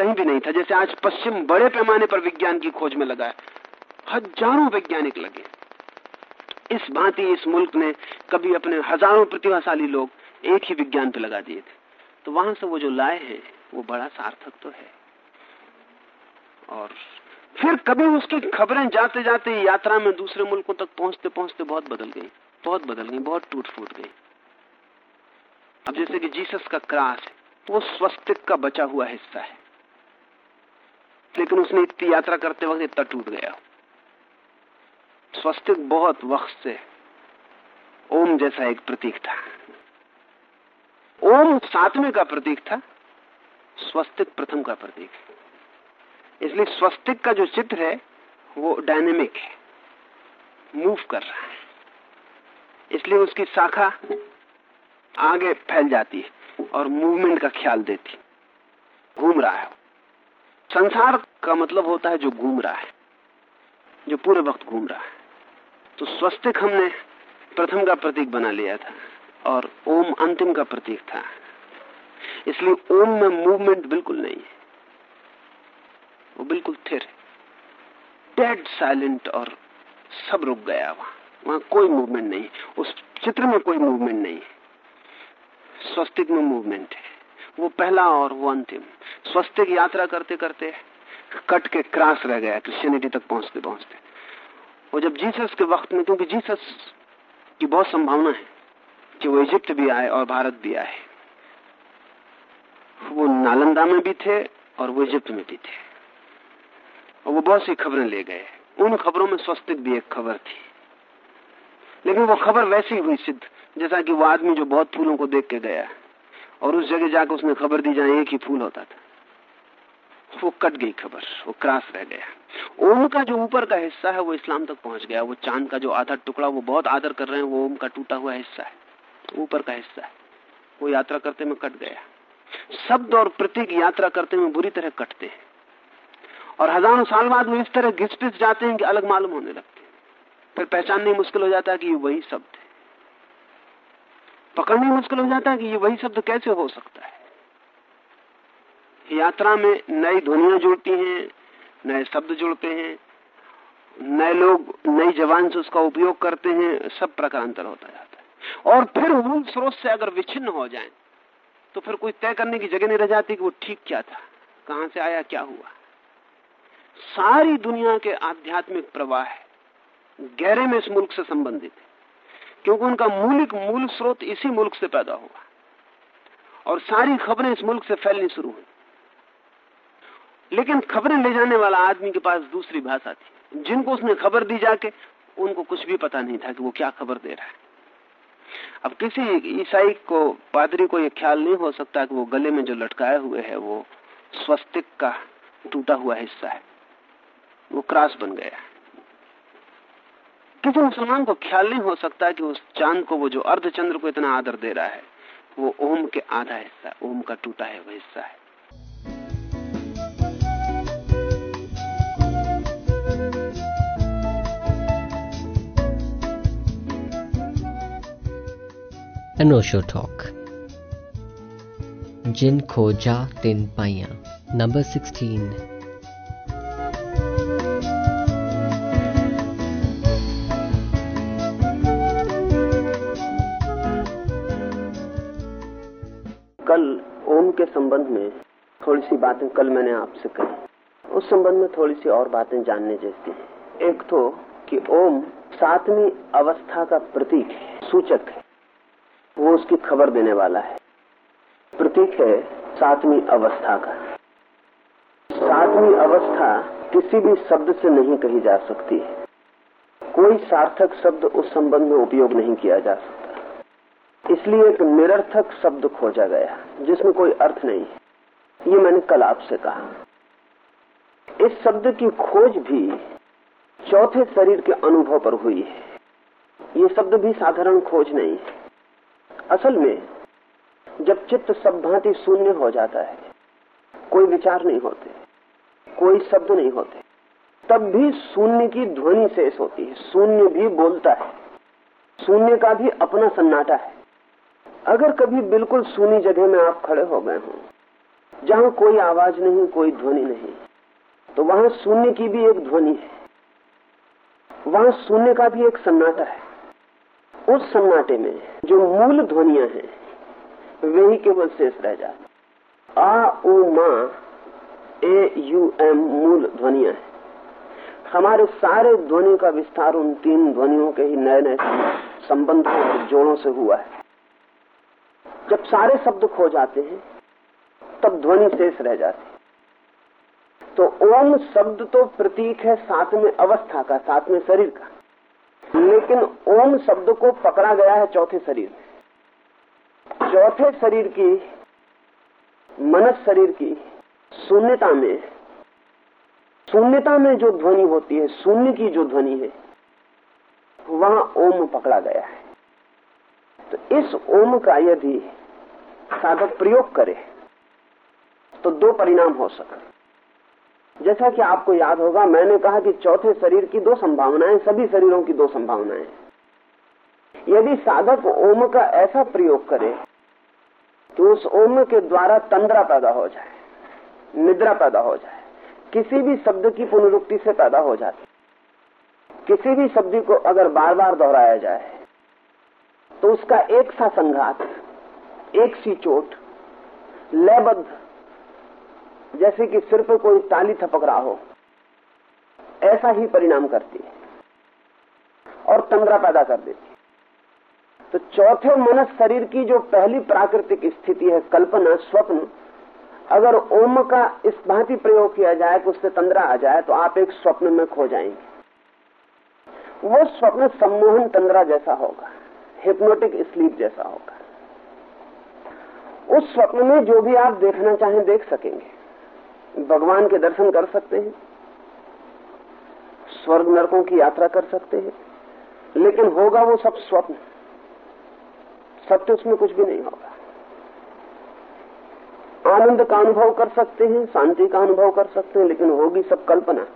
कहीं भी नहीं था। जैसे आज पश्चिम बड़े पैमाने पर विज्ञान की खोज में लगा है। हज़ारों वैज्ञानिक लगे इस भांति इस मुल्क ने कभी अपने हज़ारों प्रतिभाशाली लोग एक ही विज्ञान पे लगा दिए थे। तो वहाँ से वो जो लाए हैं, वो बड़ा सार्थक तो है। और फिर कभी उसकी खबरें जाते जाते यात्रा में दूसरे मुल्कों तक पहुँचते पहुँचते बहुत बदल गई। बहुत बदल गई, बहुत टूट फूट गई। अब जैसे कि जीसस का क्रास है वो स्वस्तिक का बचा हुआ हिस्सा है। लेकिन उसने इतनी यात्रा करते वक्त इतना टूट गया। स्वस्तिक बहुत वक्त से ओम जैसा एक प्रतीक था। ओम सातवें का प्रतीक था, स्वस्तिक प्रथम का प्रतीक। है इसलिए स्वस्तिक का जो चित्र है, वो डायनेमिक है। मूव कर रहा है। इसलिए उसकी शाखा आगे फैल जाती है और मूवमेंट का ख्याल देती घूम रहा है संसार का मतलब होता है जो घूम रहा है, जो पूरे वक्त घूम रहा है। तो स्वस्तिक हमने प्रथम का प्रतीक बना लिया था और ओम अंतिम का प्रतीक था। इसलिए ओम में मूवमेंट बिल्कुल नहीं है। वो बिल्कुल थिर डेड साइलेंट और सब रुक गया वहाँ। वहाँ कोई मूवमेंट नहीं उस चित्र में कोई मूवमेंट नहीं स्वस्तिक में मूवमेंट है। वो पहला और वो अंतिम। स्वस्तिक यात्रा करते करते कट के क्रॉस रह गया क्रिश्चियनिटी तक पहुँचते पहुँचते। वो जब जीसस के वक्त में, क्योंकि जीसस की बहुत संभावना है कि वो इजिप्ट भी आए और भारत भी आए। वो नालंदा में भी थे और वो इजिप्ट में भी थे। और वो बहुत सी खबरें ले गए। उन खबरों में स्वस्तिक भी एक खबर थी। लेकिन वो खबर वैसी हुई सिद्ध, जैसा कि वो आदमी जो बहुत फूलों को देख के गया। और उस जगह जाकर उसने खबर दी जहाँ एक ही फूल होता था। वो कट गई खबर, वो क्रॉस रह गया। ओम का जो ऊपर का हिस्सा है, वो इस्लाम तक पहुँच गया। वो चाँद का जो आधा टुकड़ा, वो बहुत आदर कर रहे हैं, वो ओम का टूटा हुआ हिस्सा है। ऊपर का हिस्सा है। वो यात्रा करते में कट गया। शब्द और प्रतीक यात्रा करते में बुरी तरह कटते हैं। और हज़ारों साल बाद वो इस तरह घिस जाते हैं कि अलग मालूम होने लगते हैं। फिर पहचानने मुश्किल हो जाता है कि वही शब्द है पकड़ने मुश्किल हो जाता है कि ये वही शब्द कैसे हो सकता है? यात्रा में नई ध्वनियाँ जुड़ती हैं, नए शब्द जुड़ते हैं, नए लोग, नई जवान से उसका उपयोग करते हैं, सब प्रकार अंतर होता जाता है। और फिर मूल स्रोत से अगर विच्छिन्न हो जाए तो फिर कोई तय करने की जगह नहीं रह जाती कि वो ठीक क्या था, कहाँ से आया, क्या हुआ। सारी दुनिया के आध्यात्मिक प्रवाह गहरे में इस मुल्क से संबंधित है। क्योंकि उनका मूलिक, मूल स्रोत इसी मुल्क से पैदा हुआ। और सारी खबरें इस मुल्क से फैलनी शुरू हुई। लेकिन खबरें ले जाने वाला आदमी के पास दूसरी भाषा थी। जिनको उसने खबर दी जाके, उनको कुछ भी पता नहीं था कि वो क्या खबर दे रहा है। अब किसी ईसाई को, पादरी को यह ख्याल नहीं हो सकता कि वो गले में जो लटकाए हुए है, वो स्वस्तिक का टूटा हुआ हिस्सा है। वो क्रॉस बन गया किसी मुसलमान को ख्याल नहीं हो सकता कि उस चाँद को वो जो अर्धचंद्र को इतना आदर दे रहा है, वो ओम के आधा हिस्सा ओम का टूटा है, वह हिस्सा है। अनोशो टॉक जिन खोजा तिन पाइया। नंबर सिक्सटीन संबंध में थोड़ी सी बातें कल मैंने आपसे कही। उस संबंध में थोड़ी सी और बातें जानने जैसी हैं। एक तो कि ओम सातवीं अवस्था का प्रतीक सूचक है। वो उसकी खबर देने वाला है। प्रतीक है सातवीं अवस्था का। सातवीं अवस्था किसी भी शब्द से नहीं कही जा सकती है। कोई सार्थक शब्द उस संबंध में उपयोग नहीं किया जा सकता। इसलिए एक निरर्थक शब्द खोजा गया, जिसमें कोई अर्थ नहीं। ये मैंने कल आपसे कहा। इस शब्द की खोज भी चौथे शरीर के अनुभव पर हुई है। ये शब्द भी साधारण खोज नहीं है। असल में, जब चित्त सब भांति शून्य हो जाता है, कोई विचार नहीं होते, कोई शब्द नहीं होते, तब भी शून्य की ध्वनि शेष होती है। शून्य भी बोलता है। शून्य का भी अपना सन्नाटा है। अगर कभी बिल्कुल सूनी जगह में आप खड़े हो गए हो, जहाँ कोई आवाज़ नहीं, कोई ध्वनि नहीं तो वहाँ शून्य की भी एक ध्वनि है। वहाँ शून्य का भी एक सन्नाटा है। उस सन्नाटे में जो मूल ध्वनिया हैं, वे ही केवल शेष रह जाते आ, उ, मा, ए, यू, एम मूल ध्वनिया है। हमारे सारे ध्वनि का विस्तार उन तीन ध्वनियों के ही नए नए संबंधों और जोड़ों से हुआ है। जब सारे शब्द खो जाते हैं, तब ध्वनि शेष रह जाती तो ओम शब्द तो प्रतीक है साथ में अवस्था का साथ में शरीर का। लेकिन ओम शब्द को पकड़ा गया है चौथे शरीर में। चौथे शरीर की, मनस शरीर की शून्यता में शून्यता में जो ध्वनि होती है, शून्य की जो ध्वनि है, वहाँ ओम पकड़ा गया है। तो इस ओम का यदि साधक प्रयोग करे तो दो परिणाम हो सकते जैसा कि आपको याद होगा, मैंने कहा कि चौथे शरीर की दो संभावनाएँ, सभी शरीरों की दो संभावनाएँ यदि साधक ओम का ऐसा प्रयोग करे कि उस ओम के द्वारा तंद्रा पैदा हो जाए, निद्रा पैदा हो जाए, किसी भी शब्द की पुनरुक्ति से पैदा हो जाती किसी भी शब्द को अगर बार बार दोहराया जाए तो उसका एक सा संघात एक सी चोट, लयबद्ध, जैसे कि सिर पर कोई ताली थपक रहा हो, ऐसा ही परिणाम करती है और तंद्रा पैदा कर देती है। तो चौथे मनस शरीर की जो पहली प्राकृतिक स्थिति है, कल्पना, स्वप्न, अगर ओम का इस भांति प्रयोग किया जाए कि उससे तंद्रा आ जाए तो आप एक स्वप्न में खो जाएँगे। वो स्वप्न सम्मोहन तंद्रा जैसा होगा हिप्नोटिक स्लीप जैसा होगा। उस स्वप्न में जो भी आप देखना चाहें देख सकेंगे। भगवान के दर्शन कर सकते हैं। स्वर्ग नरकों की यात्रा कर सकते हैं। लेकिन होगा वो सब स्वप्न। सत्य उसमें कुछ भी नहीं होगा। आनंद का अनुभव कर सकते हैं, शांति का अनुभव कर सकते हैं, लेकिन होगी सब कल्पना।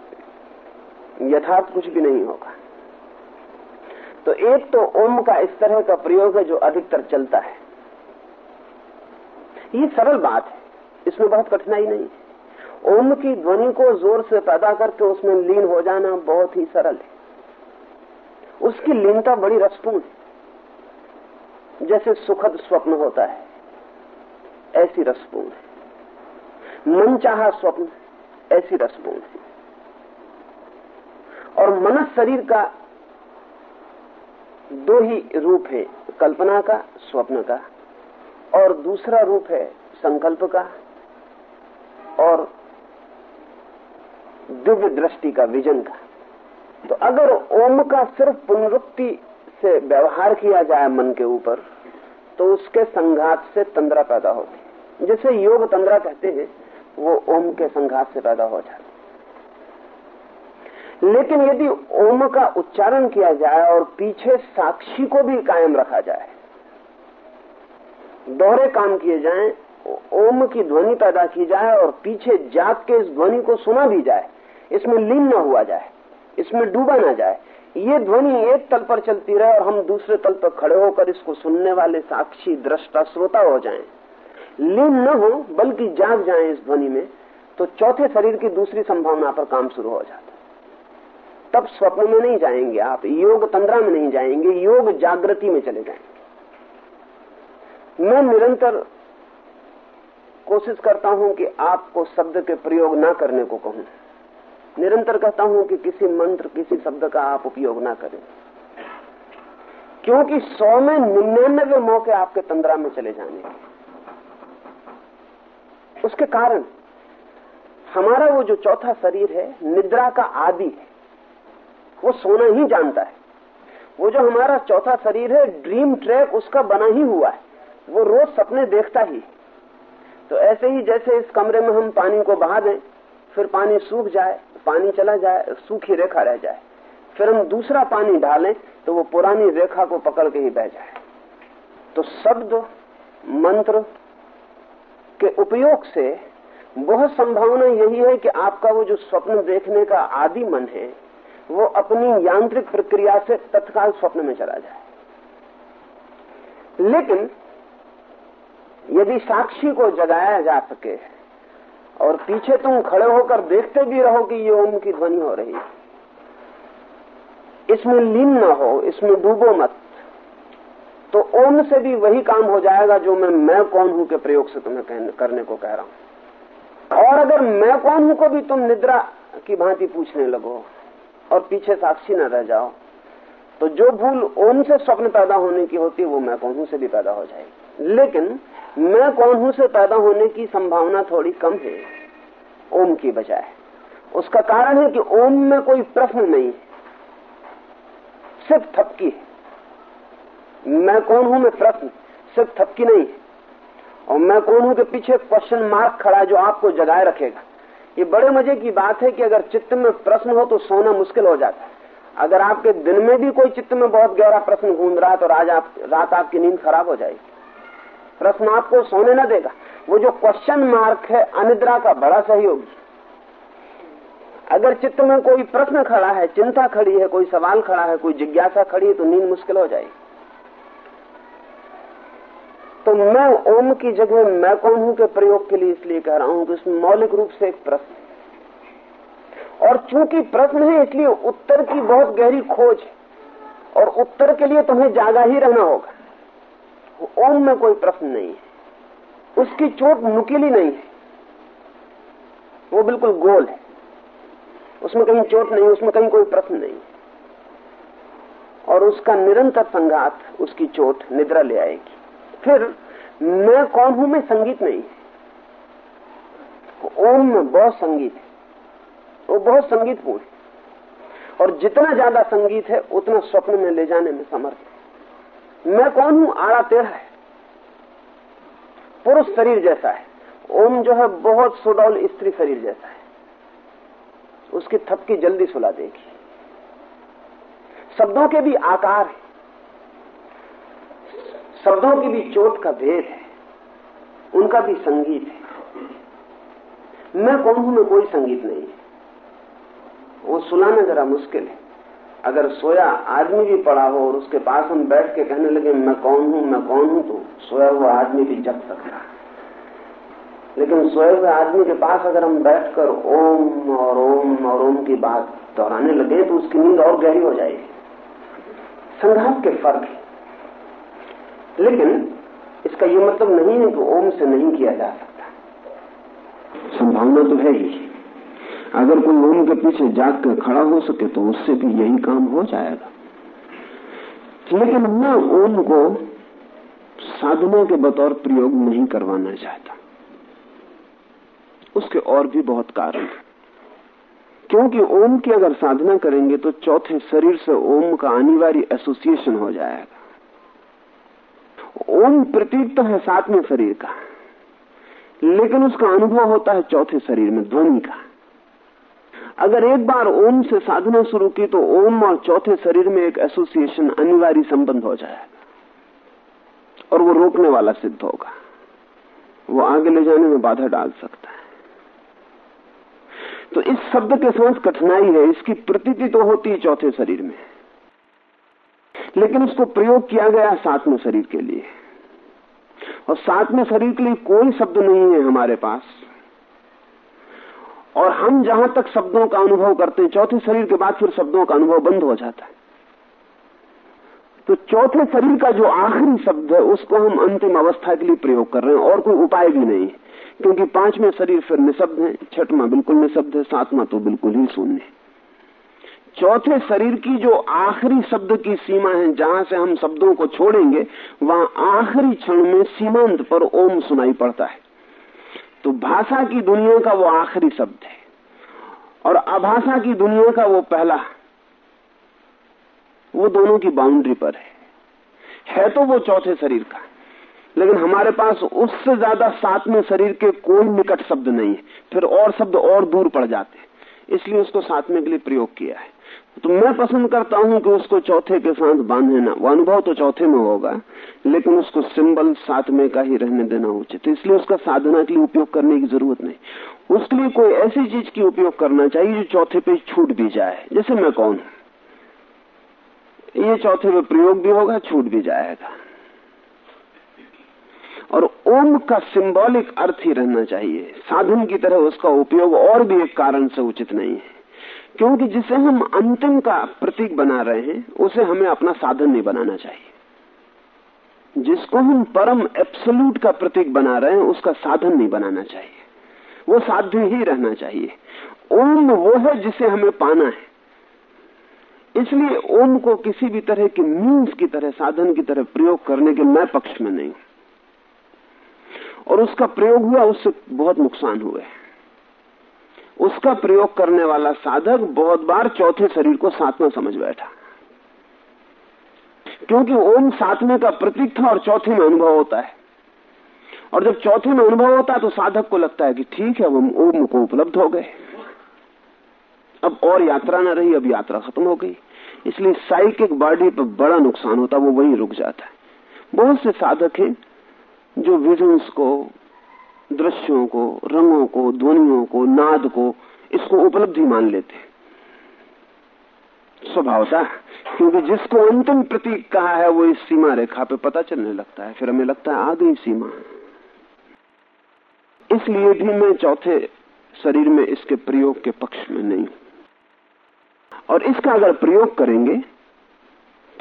यथार्थ कुछ भी नहीं होगा। तो एक तो ओम का इस तरह का प्रयोग है जो अधिकतर चलता है। ये सरल बात है। इसमें बहुत कठिनाई नहीं। है ओम की ध्वनि को ज़ोर से पैदा करके उसमें लीन हो जाना बहुत ही सरल है। उसकी लीनता बड़ी रसपूर्ण है। जैसे सुखद स्वप्न होता है, ऐसी रसपूर्ण है। मन चाह स्वप्न, ऐसी रसपूर्ण है। और मन शरीर का दो ही रूप है, कल्पना का, स्वप्न का। और दूसरा रूप है संकल्प का और दिव्य दृष्टि का, विजन का। तो अगर ओम का सिर्फ़ पुनरुक्ति से व्यवहार किया जाए मन के ऊपर तो उसके संघात से तंद्रा पैदा होती है। जिसे योग तंद्रा कहते हैं, वो ओम के संघात से पैदा हो जाती लेकिन यदि ओम का उच्चारण किया जाए और पीछे साक्षी को भी कायम रखा जाए दोहरे काम किए जाएँ, ओम की ध्वनि पैदा की जाए और पीछे जाग के इस ध्वनि को सुना भी जाए। इसमें लीन न हुआ जाए, इसमें डूबा ना जाए। ये ध्वनि एक तल पर चलती रहे और हम दूसरे तल पर खड़े होकर इसको सुनने वाले साक्षी, दृष्टा, श्रोता हो जाएँ। लीन न हो, बल्कि जाग जाएँ इस ध्वनि में तो चौथे शरीर की दूसरी संभावना पर काम शुरू हो जाता तब स्वप्न में नहीं जाएँगे आप, योग तंद्रा में नहीं जाएँगे, योग जागृति में चले जाएँगे। मैं निरंतर कोशिश करता हूँ कि आपको शब्द के प्रयोग ना करने को कहूँ। निरंतर कहता हूँ कि किसी मंत्र, किसी शब्द का आप उपयोग ना करें। क्योंकि सौ में निन्यानबे मौके आपके तंद्रा में चले जाने। उसके कारण हमारा वो जो चौथा शरीर है, निद्रा का आदि है, वो सोना ही जानता है। वो जो हमारा चौथा शरीर है ड्रीम ट्रैक उसका बना ही हुआ है। वो रोज सपने देखता ही। तो ऐसे ही जैसे इस कमरे में हम पानी को बहा दें फिर पानी सूख जाए, पानी चला जाए, सूखी रेखा रह जाए। फिर हम दूसरा पानी डालें तो वो पुरानी रेखा को पकड़ के ही बह जाए। तो शब्द, मंत्र के उपयोग से बहुत संभावना यही है कि आपका वो जो स्वप्न देखने का आदि मन है, वो अपनी यांत्रिक प्रक्रिया से तत्काल स्वप्न में चला जाए। लेकिन यदि साक्षी को जगाया जा सके और पीछे तुम खड़े होकर देखते भी रहो कि ये ओम की ध्वनि हो रही है। इसमें लीन न हो, इसमें डूबो मत। तो ओम से भी वही काम हो जाएगा जो मैं मैं कौन हूँ के प्रयोग से तुम्हें करने को कह रहा हूँ। और अगर मैं कौन हूँ को भी तुम निद्रा की भांति पूछने लगो और पीछे साक्षी न रह जाओ तो जो भूल ओम से स्वप्न पैदा होने की होती है, वो मैं कौन हूँ से भी पैदा हो जाएगी। लेकिन मैं कौन हूँ से पैदा होने की संभावना थोड़ी कम है? ओम की बजाय। उसका कारण है कि ओम में कोई प्रश्न नहीं है। सिर्फ़ थपकी है। मैं कौन हूँ में प्रश्न? सिर्फ़ थपकी नहीं है। और मैं कौन हूँ के पीछे क्वेश्चन मार्क खड़ा है जो आपको जगाए रखेगा? ये बड़े मज़े की बात है कि अगर चित्त में प्रश्न हो तो सोना मुश्किल हो जाता है। अगर आपके दिन में भी कोई चित्त में बहुत गहरा प्रश्न गूंज रहा है तो राज आप रात आपकी नींद खराब हो जाएगी। प्रश्न आपको सोने न देगा। वो जो क्वेश्चन मार्क है, अनिद्रा का बड़ा सहयोगी। अगर चित्त में कोई प्रश्न खड़ा है, चिंता खड़ी है, कोई सवाल खड़ा है, कोई जिज्ञासा खड़ी है तो नींद मुश्किल हो जाएगी। तो मैं ओम की जगह, मैं कौन हूँ के प्रयोग के लिए इसलिए कह रहा हूँ कि इसमें मौलिक रूप से एक प्रश्न और चूँकि प्रश्न है, इसलिए उत्तर की बहुत गहरी खोज है। और उत्तर के लिए तुम्हें जागा ही रहना होगा। ओम में कोई प्रश्न नहीं है। उसकी चोट नुकीली नहीं है। वो बिल्कुल गोल है। उसमें कहीं चोट नहीं, उसमें कहीं कोई प्रश्न नहीं। और उसका निरंतर संघात, उसकी चोट निद्रा ले आएगी। फिर मैं कौन हूँ? मैं संगीत नहीं ओम में बहुत संगीत है। वो बहुत संगीतपूर्ण और जितना ज़्यादा संगीत है, उतना स्वप्न में ले जाने में समर्थ मैं कौन हूँ? आड़ा तेरा है। पुरुष शरीर जैसा है। ओम जो है, बहुत सुडौल स्त्री शरीर जैसा है। उसकी थपकी जल्दी सुला देगी। शब्दों के भी आकार है। शब्दों की भी चोट का भेद है। उनका भी संगीत है। मैं कौन हूँ? में कोई संगीत नहीं है। वो सुलाना जरा मुश्किल है। अगर सोया आदमी भी पड़ा हो और उसके पास हम बैठ के कहने लगे, मैं कौन हूँ, मैं कौन हूँ? तो सोया हुआ आदमी भी जग सकता है। लेकिन सोए हुए आदमी के पास अगर हम बैठकर ओम और ओम और ओम की बात दोहराने लगे तो उसकी नींद और गहरी हो जाएगी। संघात के फ़र्क है। लेकिन इसका ये मतलब नहीं है कि ओम से नहीं किया जा सकता। संभावना तो है ही। अगर कोई ओम के पीछे जाग कर खड़ा हो सके तो उससे भी यही काम हो जाएगा। लेकिन मैं ओम को साधना के बतौर प्रयोग नहीं करवाना चाहता। उसके और भी बहुत कारण क्योंकि ओम की अगर साधना करेंगे तो चौथे शरीर से ओम का अनिवार्य एसोसिएशन हो जाएगा। ओम प्रतीक तो है सातवें शरीर का, लेकिन उसका अनुभव होता है चौथे शरीर में ध्वनि का। अगर एक बार ओम से साधना शुरू की तो ओम और चौथे शरीर में एक एसोसिएशन अनिवार्य संबंध हो जाएगा और वो रोकने वाला सिद्ध होगा। वो आगे ले जाने में बाधा डाल सकता है। तो इस शब्द के साथ कठिनाई है। इसकी प्रतीति तो होती है चौथे शरीर में। लेकिन उसको प्रयोग किया गया सातवें शरीर के लिए। और सातवें शरीर के लिए कोई शब्द नहीं है हमारे पास। और हम जहाँ तक शब्दों का अनुभव करते हैं, चौथे शरीर के बाद फिर शब्दों का अनुभव बंद हो जाता है। तो चौथे शरीर का जो आखिरी शब्द है, उसको हम अंतिम अवस्था के लिए प्रयोग कर रहे हैं, और कोई उपाय भी नहीं है, क्योंकि पाँचवें शरीर फिर निशब्द है, छठवा बिल्कुल निशब्द है, सातवां तो बिल्कुल ही शून्य है। चौथे शरीर की जो आखिरी शब्द की सीमा है, जहाँ से हम शब्दों को छोड़ेंगे, वहाँ आखिरी क्षण में सीमांत पर ओम सुनाई पड़ता है। तो भाषा की दुनिया का वो आखिरी शब्द है। और अभाषा की दुनिया का वो पहला, वो दोनों की बाउंड्री पर है। है तो वो चौथे शरीर का, लेकिन हमारे पास उससे ज़्यादा सातवें शरीर के कोई निकट शब्द नहीं है। फिर और शब्द और दूर पड़ जाते इसलिए उसको सातवें के लिए प्रयोग किया है। तो मैं पसंद करता हूँ कि उसको चौथे के साथ बांधे ना। वो अनुभव तो चौथे में होगा, लेकिन उसको सिंबल सातवें का ही रहने देना उचित इसलिए उसका साधना के लिए उपयोग करने की ज़रूरत नहीं। उसके लिए कोई ऐसी चीज़ की उपयोग करना चाहिए जो चौथे पे छूट भी जाए। जैसे मैं कौन हूँ? ये चौथे पे प्रयोग भी होगा, छूट भी जाएगा। और ओम का सिंबॉलिक अर्थ ही रहना चाहिए। साधन की तरह उसका उपयोग और भी एक कारण से उचित नहीं है। क्योंकि जिसे हम अंतिम का प्रतीक बना रहे हैं, उसे हमें अपना साधन नहीं बनाना चाहिए। जिसको हम परम एब्सोल्यूट का प्रतीक बना रहे हैं, उसका साधन नहीं बनाना चाहिए। वो साध्य ही रहना चाहिए। ओम वो है जिसे हमें पाना है। इसलिए ओम को किसी भी तरह के मीन्स की तरह, साधन की तरह प्रयोग करने के मैं पक्ष में नहीं और उसका प्रयोग हुआ, उससे बहुत नुकसान हुए उसका प्रयोग करने वाला साधक बहुत बार चौथे शरीर को सातवां समझ बैठा। क्योंकि ओम सातवें का प्रतीक था और चौथे में अनुभव होता है। और जब चौथे में अनुभव होता है तो साधक को लगता है कि ठीक है हम ओम को उपलब्ध हो गए। अब और यात्रा न रही, अब यात्रा खत्म हो गई। इसलिए साइकिक बॉडी पर बड़ा नुकसान होता है वो वहीं रुक जाता है। बहुत से साधक हैं जो विजन्स को दृश्यों को, रंगों को, ध्वनियों को, नाद को इसको उपलब्धि मान लेते स्वभावता क्योंकि जिसको अंतिम प्रतीक कहा है, वो इस सीमा रेखा पे पता चलने लगता है। फिर हमें लगता है आ गई सीमा इसलिए भी मैं चौथे शरीर में इसके प्रयोग के पक्ष में नहीं और इसका अगर प्रयोग करेंगे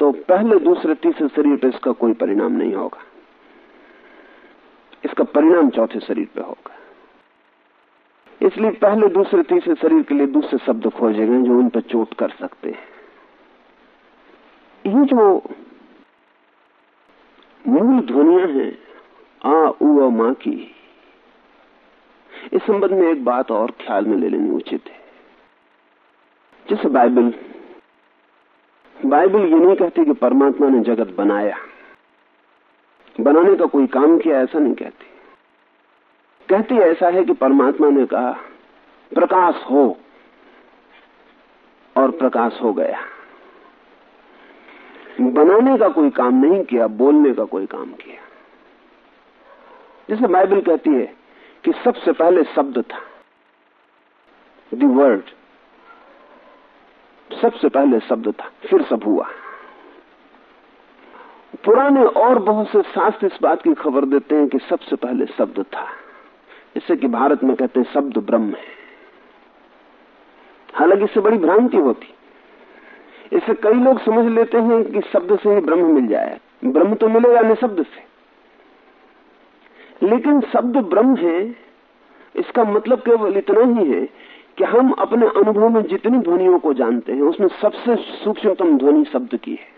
तो पहले, दूसरे, तीसरे शरीर पर इसका कोई परिणाम नहीं होगा। इसका परिणाम चौथे शरीर पे होगा। इसलिए पहले, दूसरे, तीसरे शरीर के लिए दूसरे शब्द खोजे गए जो उन पर चोट कर सकते हैं। ये जो मूल ध्वनिया है, आ, उ माँ की, इस संबंध में एक बात और ख्याल में ले लेनी उचित है। जैसे बाइबल बाइबल ये नहीं कहती कि परमात्मा ने जगत बनाया। बनाने का कोई काम किया, ऐसा नहीं कहती। कहती ऐसा है कि परमात्मा ने कहा, प्रकाश हो, और प्रकाश हो गया। बनाने का कोई काम नहीं किया, बोलने का कोई काम किया। जैसे बाइबल कहती है कि सबसे पहले शब्द था। दी सबसे पहले शब्द था, फिर सब हुआ। पुराने और बहुत से शास्त्र इस बात की खबर देते हैं कि सबसे पहले शब्द था। इससे कि भारत में कहते हैं शब्द ब्रह्म है। हालाँकि इससे बड़ी भ्रांति होती इससे कई लोग समझ लेते हैं कि शब्द से ही ब्रह्म मिल जाए। ब्रह्म तो मिलेगा नहीं शब्द से। लेकिन शब्द ब्रह्म है, इसका मतलब केवल इतना ही है कि हम अपने अनुभव में जितनी ध्वनियों को जानते हैं, उसमें सबसे सूक्ष्मतम ध्वनि शब्द की है।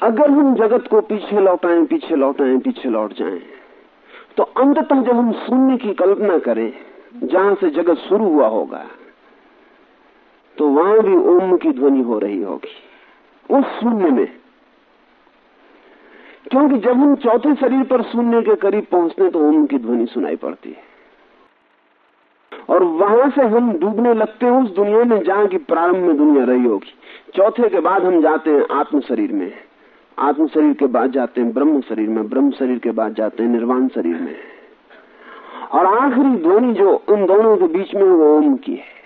अगर हम जगत को पीछे लौटाएँ पीछे लौटाएँ, पीछे लौट जाएँ तो अंततः जब हम शून्य की कल्पना करें, जहाँ से जगत शुरू हुआ होगा तो वहाँ भी ओम की ध्वनि हो रही होगी, उस शून्य में। क्योंकि जब हम चौथे शरीर पर शून्य के करीब पहुँचते तो ओम की ध्वनि सुनाई पड़ती है। और वहाँ से हम डूबने लगते हैं, उस दुनिया में जहाँ की प्रारंभ में दुनिया रही होगी। चौथे के बाद हम जाते हैं आत्म शरीर में। आत्म शरीर के बाद जाते हैं, ब्रह्म शरीर में, ब्रह्म शरीर के बाद जाते हैं, निर्वाण शरीर में। और आखिरी ध्वनि जो उन दोनों के बीच में वो ओम की है।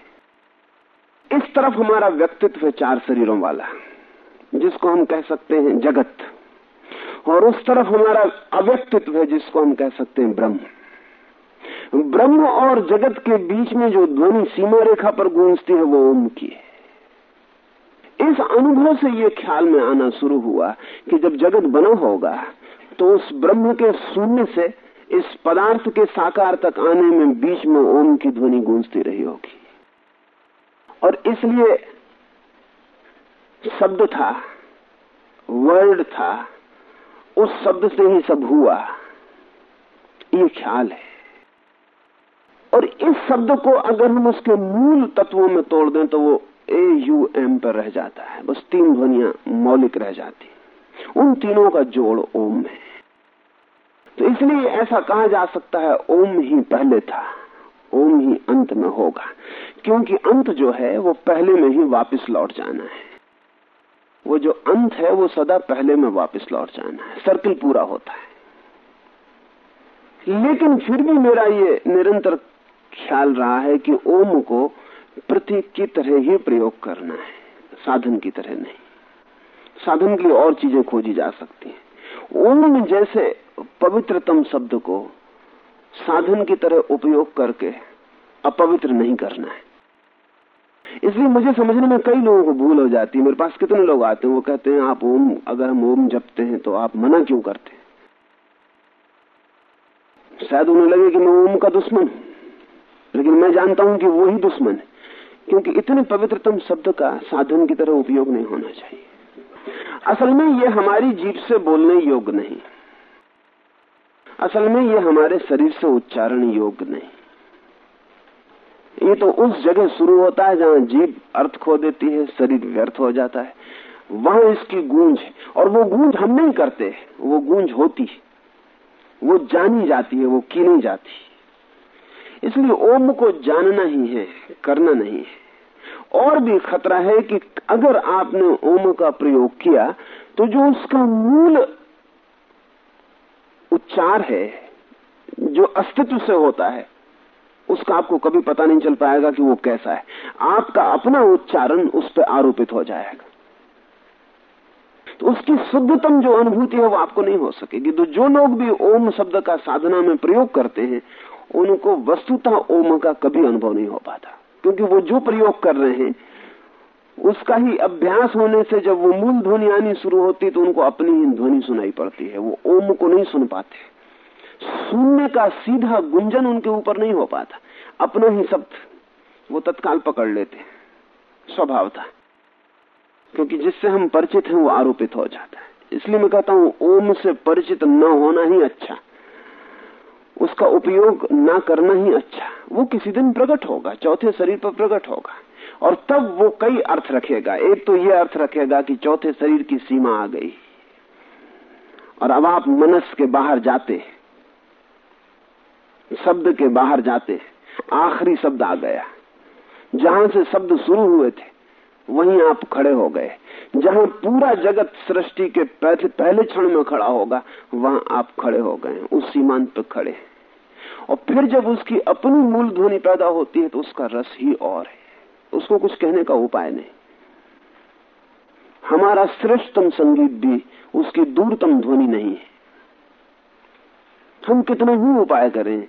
इस तरफ़ हमारा व्यक्तित्व है चार शरीरों वाला, जिसको हम कह सकते हैं जगत। और उस तरफ़ हमारा अव्यक्तित्व है, जिसको हम कह सकते हैं ब्रह्म। ब्रह्म और जगत के बीच में जो ध्वनि सीमा रेखा पर गूंजती है, वो ओम की है। इस अनुभव से ये ख्याल में आना शुरू हुआ कि जब जगत बना होगा तो उस ब्रह्म के शून्य से इस पदार्थ के साकार तक आने में बीच में ओम की ध्वनि गूंजती रही होगी। और इसलिए शब्द था वर्ड था, उस शब्द से ही सब हुआ। ये ख्याल है। और इस शब्द को अगर हम उसके मूल तत्वों में तोड़ दें तो वो ए यू एम पर रह जाता है। बस तीन ध्वनिया मौलिक रह जाती उन तीनों का जोड़ ओम है। तो इसलिए ऐसा कहा जा सकता है, ओम ही पहले था, ओम ही अंत में होगा। क्योंकि अंत जो है, वो पहले में ही वापस लौट जाना है। वो जो अंत है, वो सदा पहले में वापस लौट जाना है। सर्किल पूरा होता है। लेकिन फिर भी मेरा ये निरंतर ख्याल रहा है कि ओम को प्रतीक की तरह ही प्रयोग करना है। साधन की तरह नहीं। साधन की और चीज़ें खोजी जा सकती हैं। ओम जैसे पवित्रतम शब्द को साधन की तरह उपयोग करके अपवित्र नहीं करना है। इसलिए मुझे समझने में कई लोगों को भूल हो जाती है। मेरे पास कितने लोग आते हैं, वो कहते हैं, आप ओम, अगर हम ओम जपते हैं तो आप मना क्यों करते शायद उन्हें लगे कि मैं ओम का दुश्मन लेकिन मैं जानता हूँ कि वो ही दुश्मन है। क्योंकि इतने पवित्रतम शब्द का साधन की तरह उपयोग नहीं होना चाहिए। असल में ये हमारी जीप से बोलने योग्य नहीं। असल में ये हमारे शरीर से उच्चारण योग्य नहीं। ये तो उस जगह शुरू होता है जहाँ जीप अर्थ खो देती है, शरीर व्यर्थ हो जाता है। वहाँ इसकी गूंज है, और वो गूंज हम नहीं करते, वो गूंज होती है। वो जानी जाती है, वो की नहीं जाती। इसलिए ओम को जानना ही है, करना नहीं है। और भी खतरा है कि अगर आपने ओम का प्रयोग किया तो जो उसका मूल उच्चार है, जो अस्तित्व से होता है, उसका आपको कभी पता नहीं चल पाएगा कि वो कैसा है। आपका अपना उच्चारण उस पर आरोपित हो जाएगा। तो उसकी शुद्धतम जो अनुभूति है, वो आपको नहीं हो सकेगी। तो जो लोग भी ओम शब्द का साधना में प्रयोग करते हैं उनको वस्तुतः ओम का कभी अनुभव नहीं हो पाता। क्योंकि वो जो प्रयोग कर रहे हैं, उसका ही अभ्यास होने से जब वो मूल ध्वनि आनी शुरू होती तो उनको अपनी ही ध्वनि सुनाई पड़ती है। वो ओम को नहीं सुन पाते। सुनने का सीधा गुंजन उनके ऊपर नहीं हो पाता। अपना ही शब्द वो तत्काल पकड़ लेते स्वभाव था। क्योंकि जिससे हम परिचित हैं, वो आरोपित हो जाता है। इसलिए मैं कहता हूँ, ओम से परिचित न होना ही अच्छा। उसका उपयोग ना करना ही अच्छा। वो किसी दिन प्रकट होगा, चौथे शरीर पर प्रकट होगा। और तब वो कई अर्थ रखेगा। एक तो ये अर्थ रखेगा कि चौथे शरीर की सीमा आ गई। और अब आप मनस के बाहर जाते शब्द के बाहर जाते आखिरी शब्द आ गया। जहाँ से शब्द शुरू हुए थे वहीं आप खड़े हो गए। जहाँ पूरा जगत सृष्टि के पहले क्षण में खड़ा होगा, वहाँ आप खड़े हो गए, उस सीमांत पर खड़े और फिर जब उसकी अपनी मूल ध्वनि पैदा होती है तो उसका रस ही और है। उसको कुछ कहने का उपाय नहीं। हमारा श्रेष्ठतम संगीत भी उसकी दूरतम ध्वनि नहीं है। हम कितने ही उपाय करें,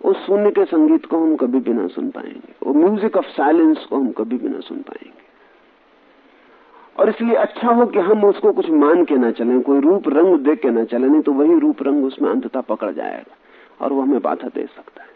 उस शून्य के संगीत को हम कभी भी ना सुन पाएँगे। वो म्यूज़िक ऑफ़ साइलेंस को हम कभी भी ना सुन पाएँगे। और इसलिए अच्छा हो कि हम उसको कुछ मान के ना चले, कोई रूप रंग देख के ना चले, नहीं तो वही रूप रंग उसमें अंतता पकड़ जाएगा और वो हमें बाधा दे सकता है।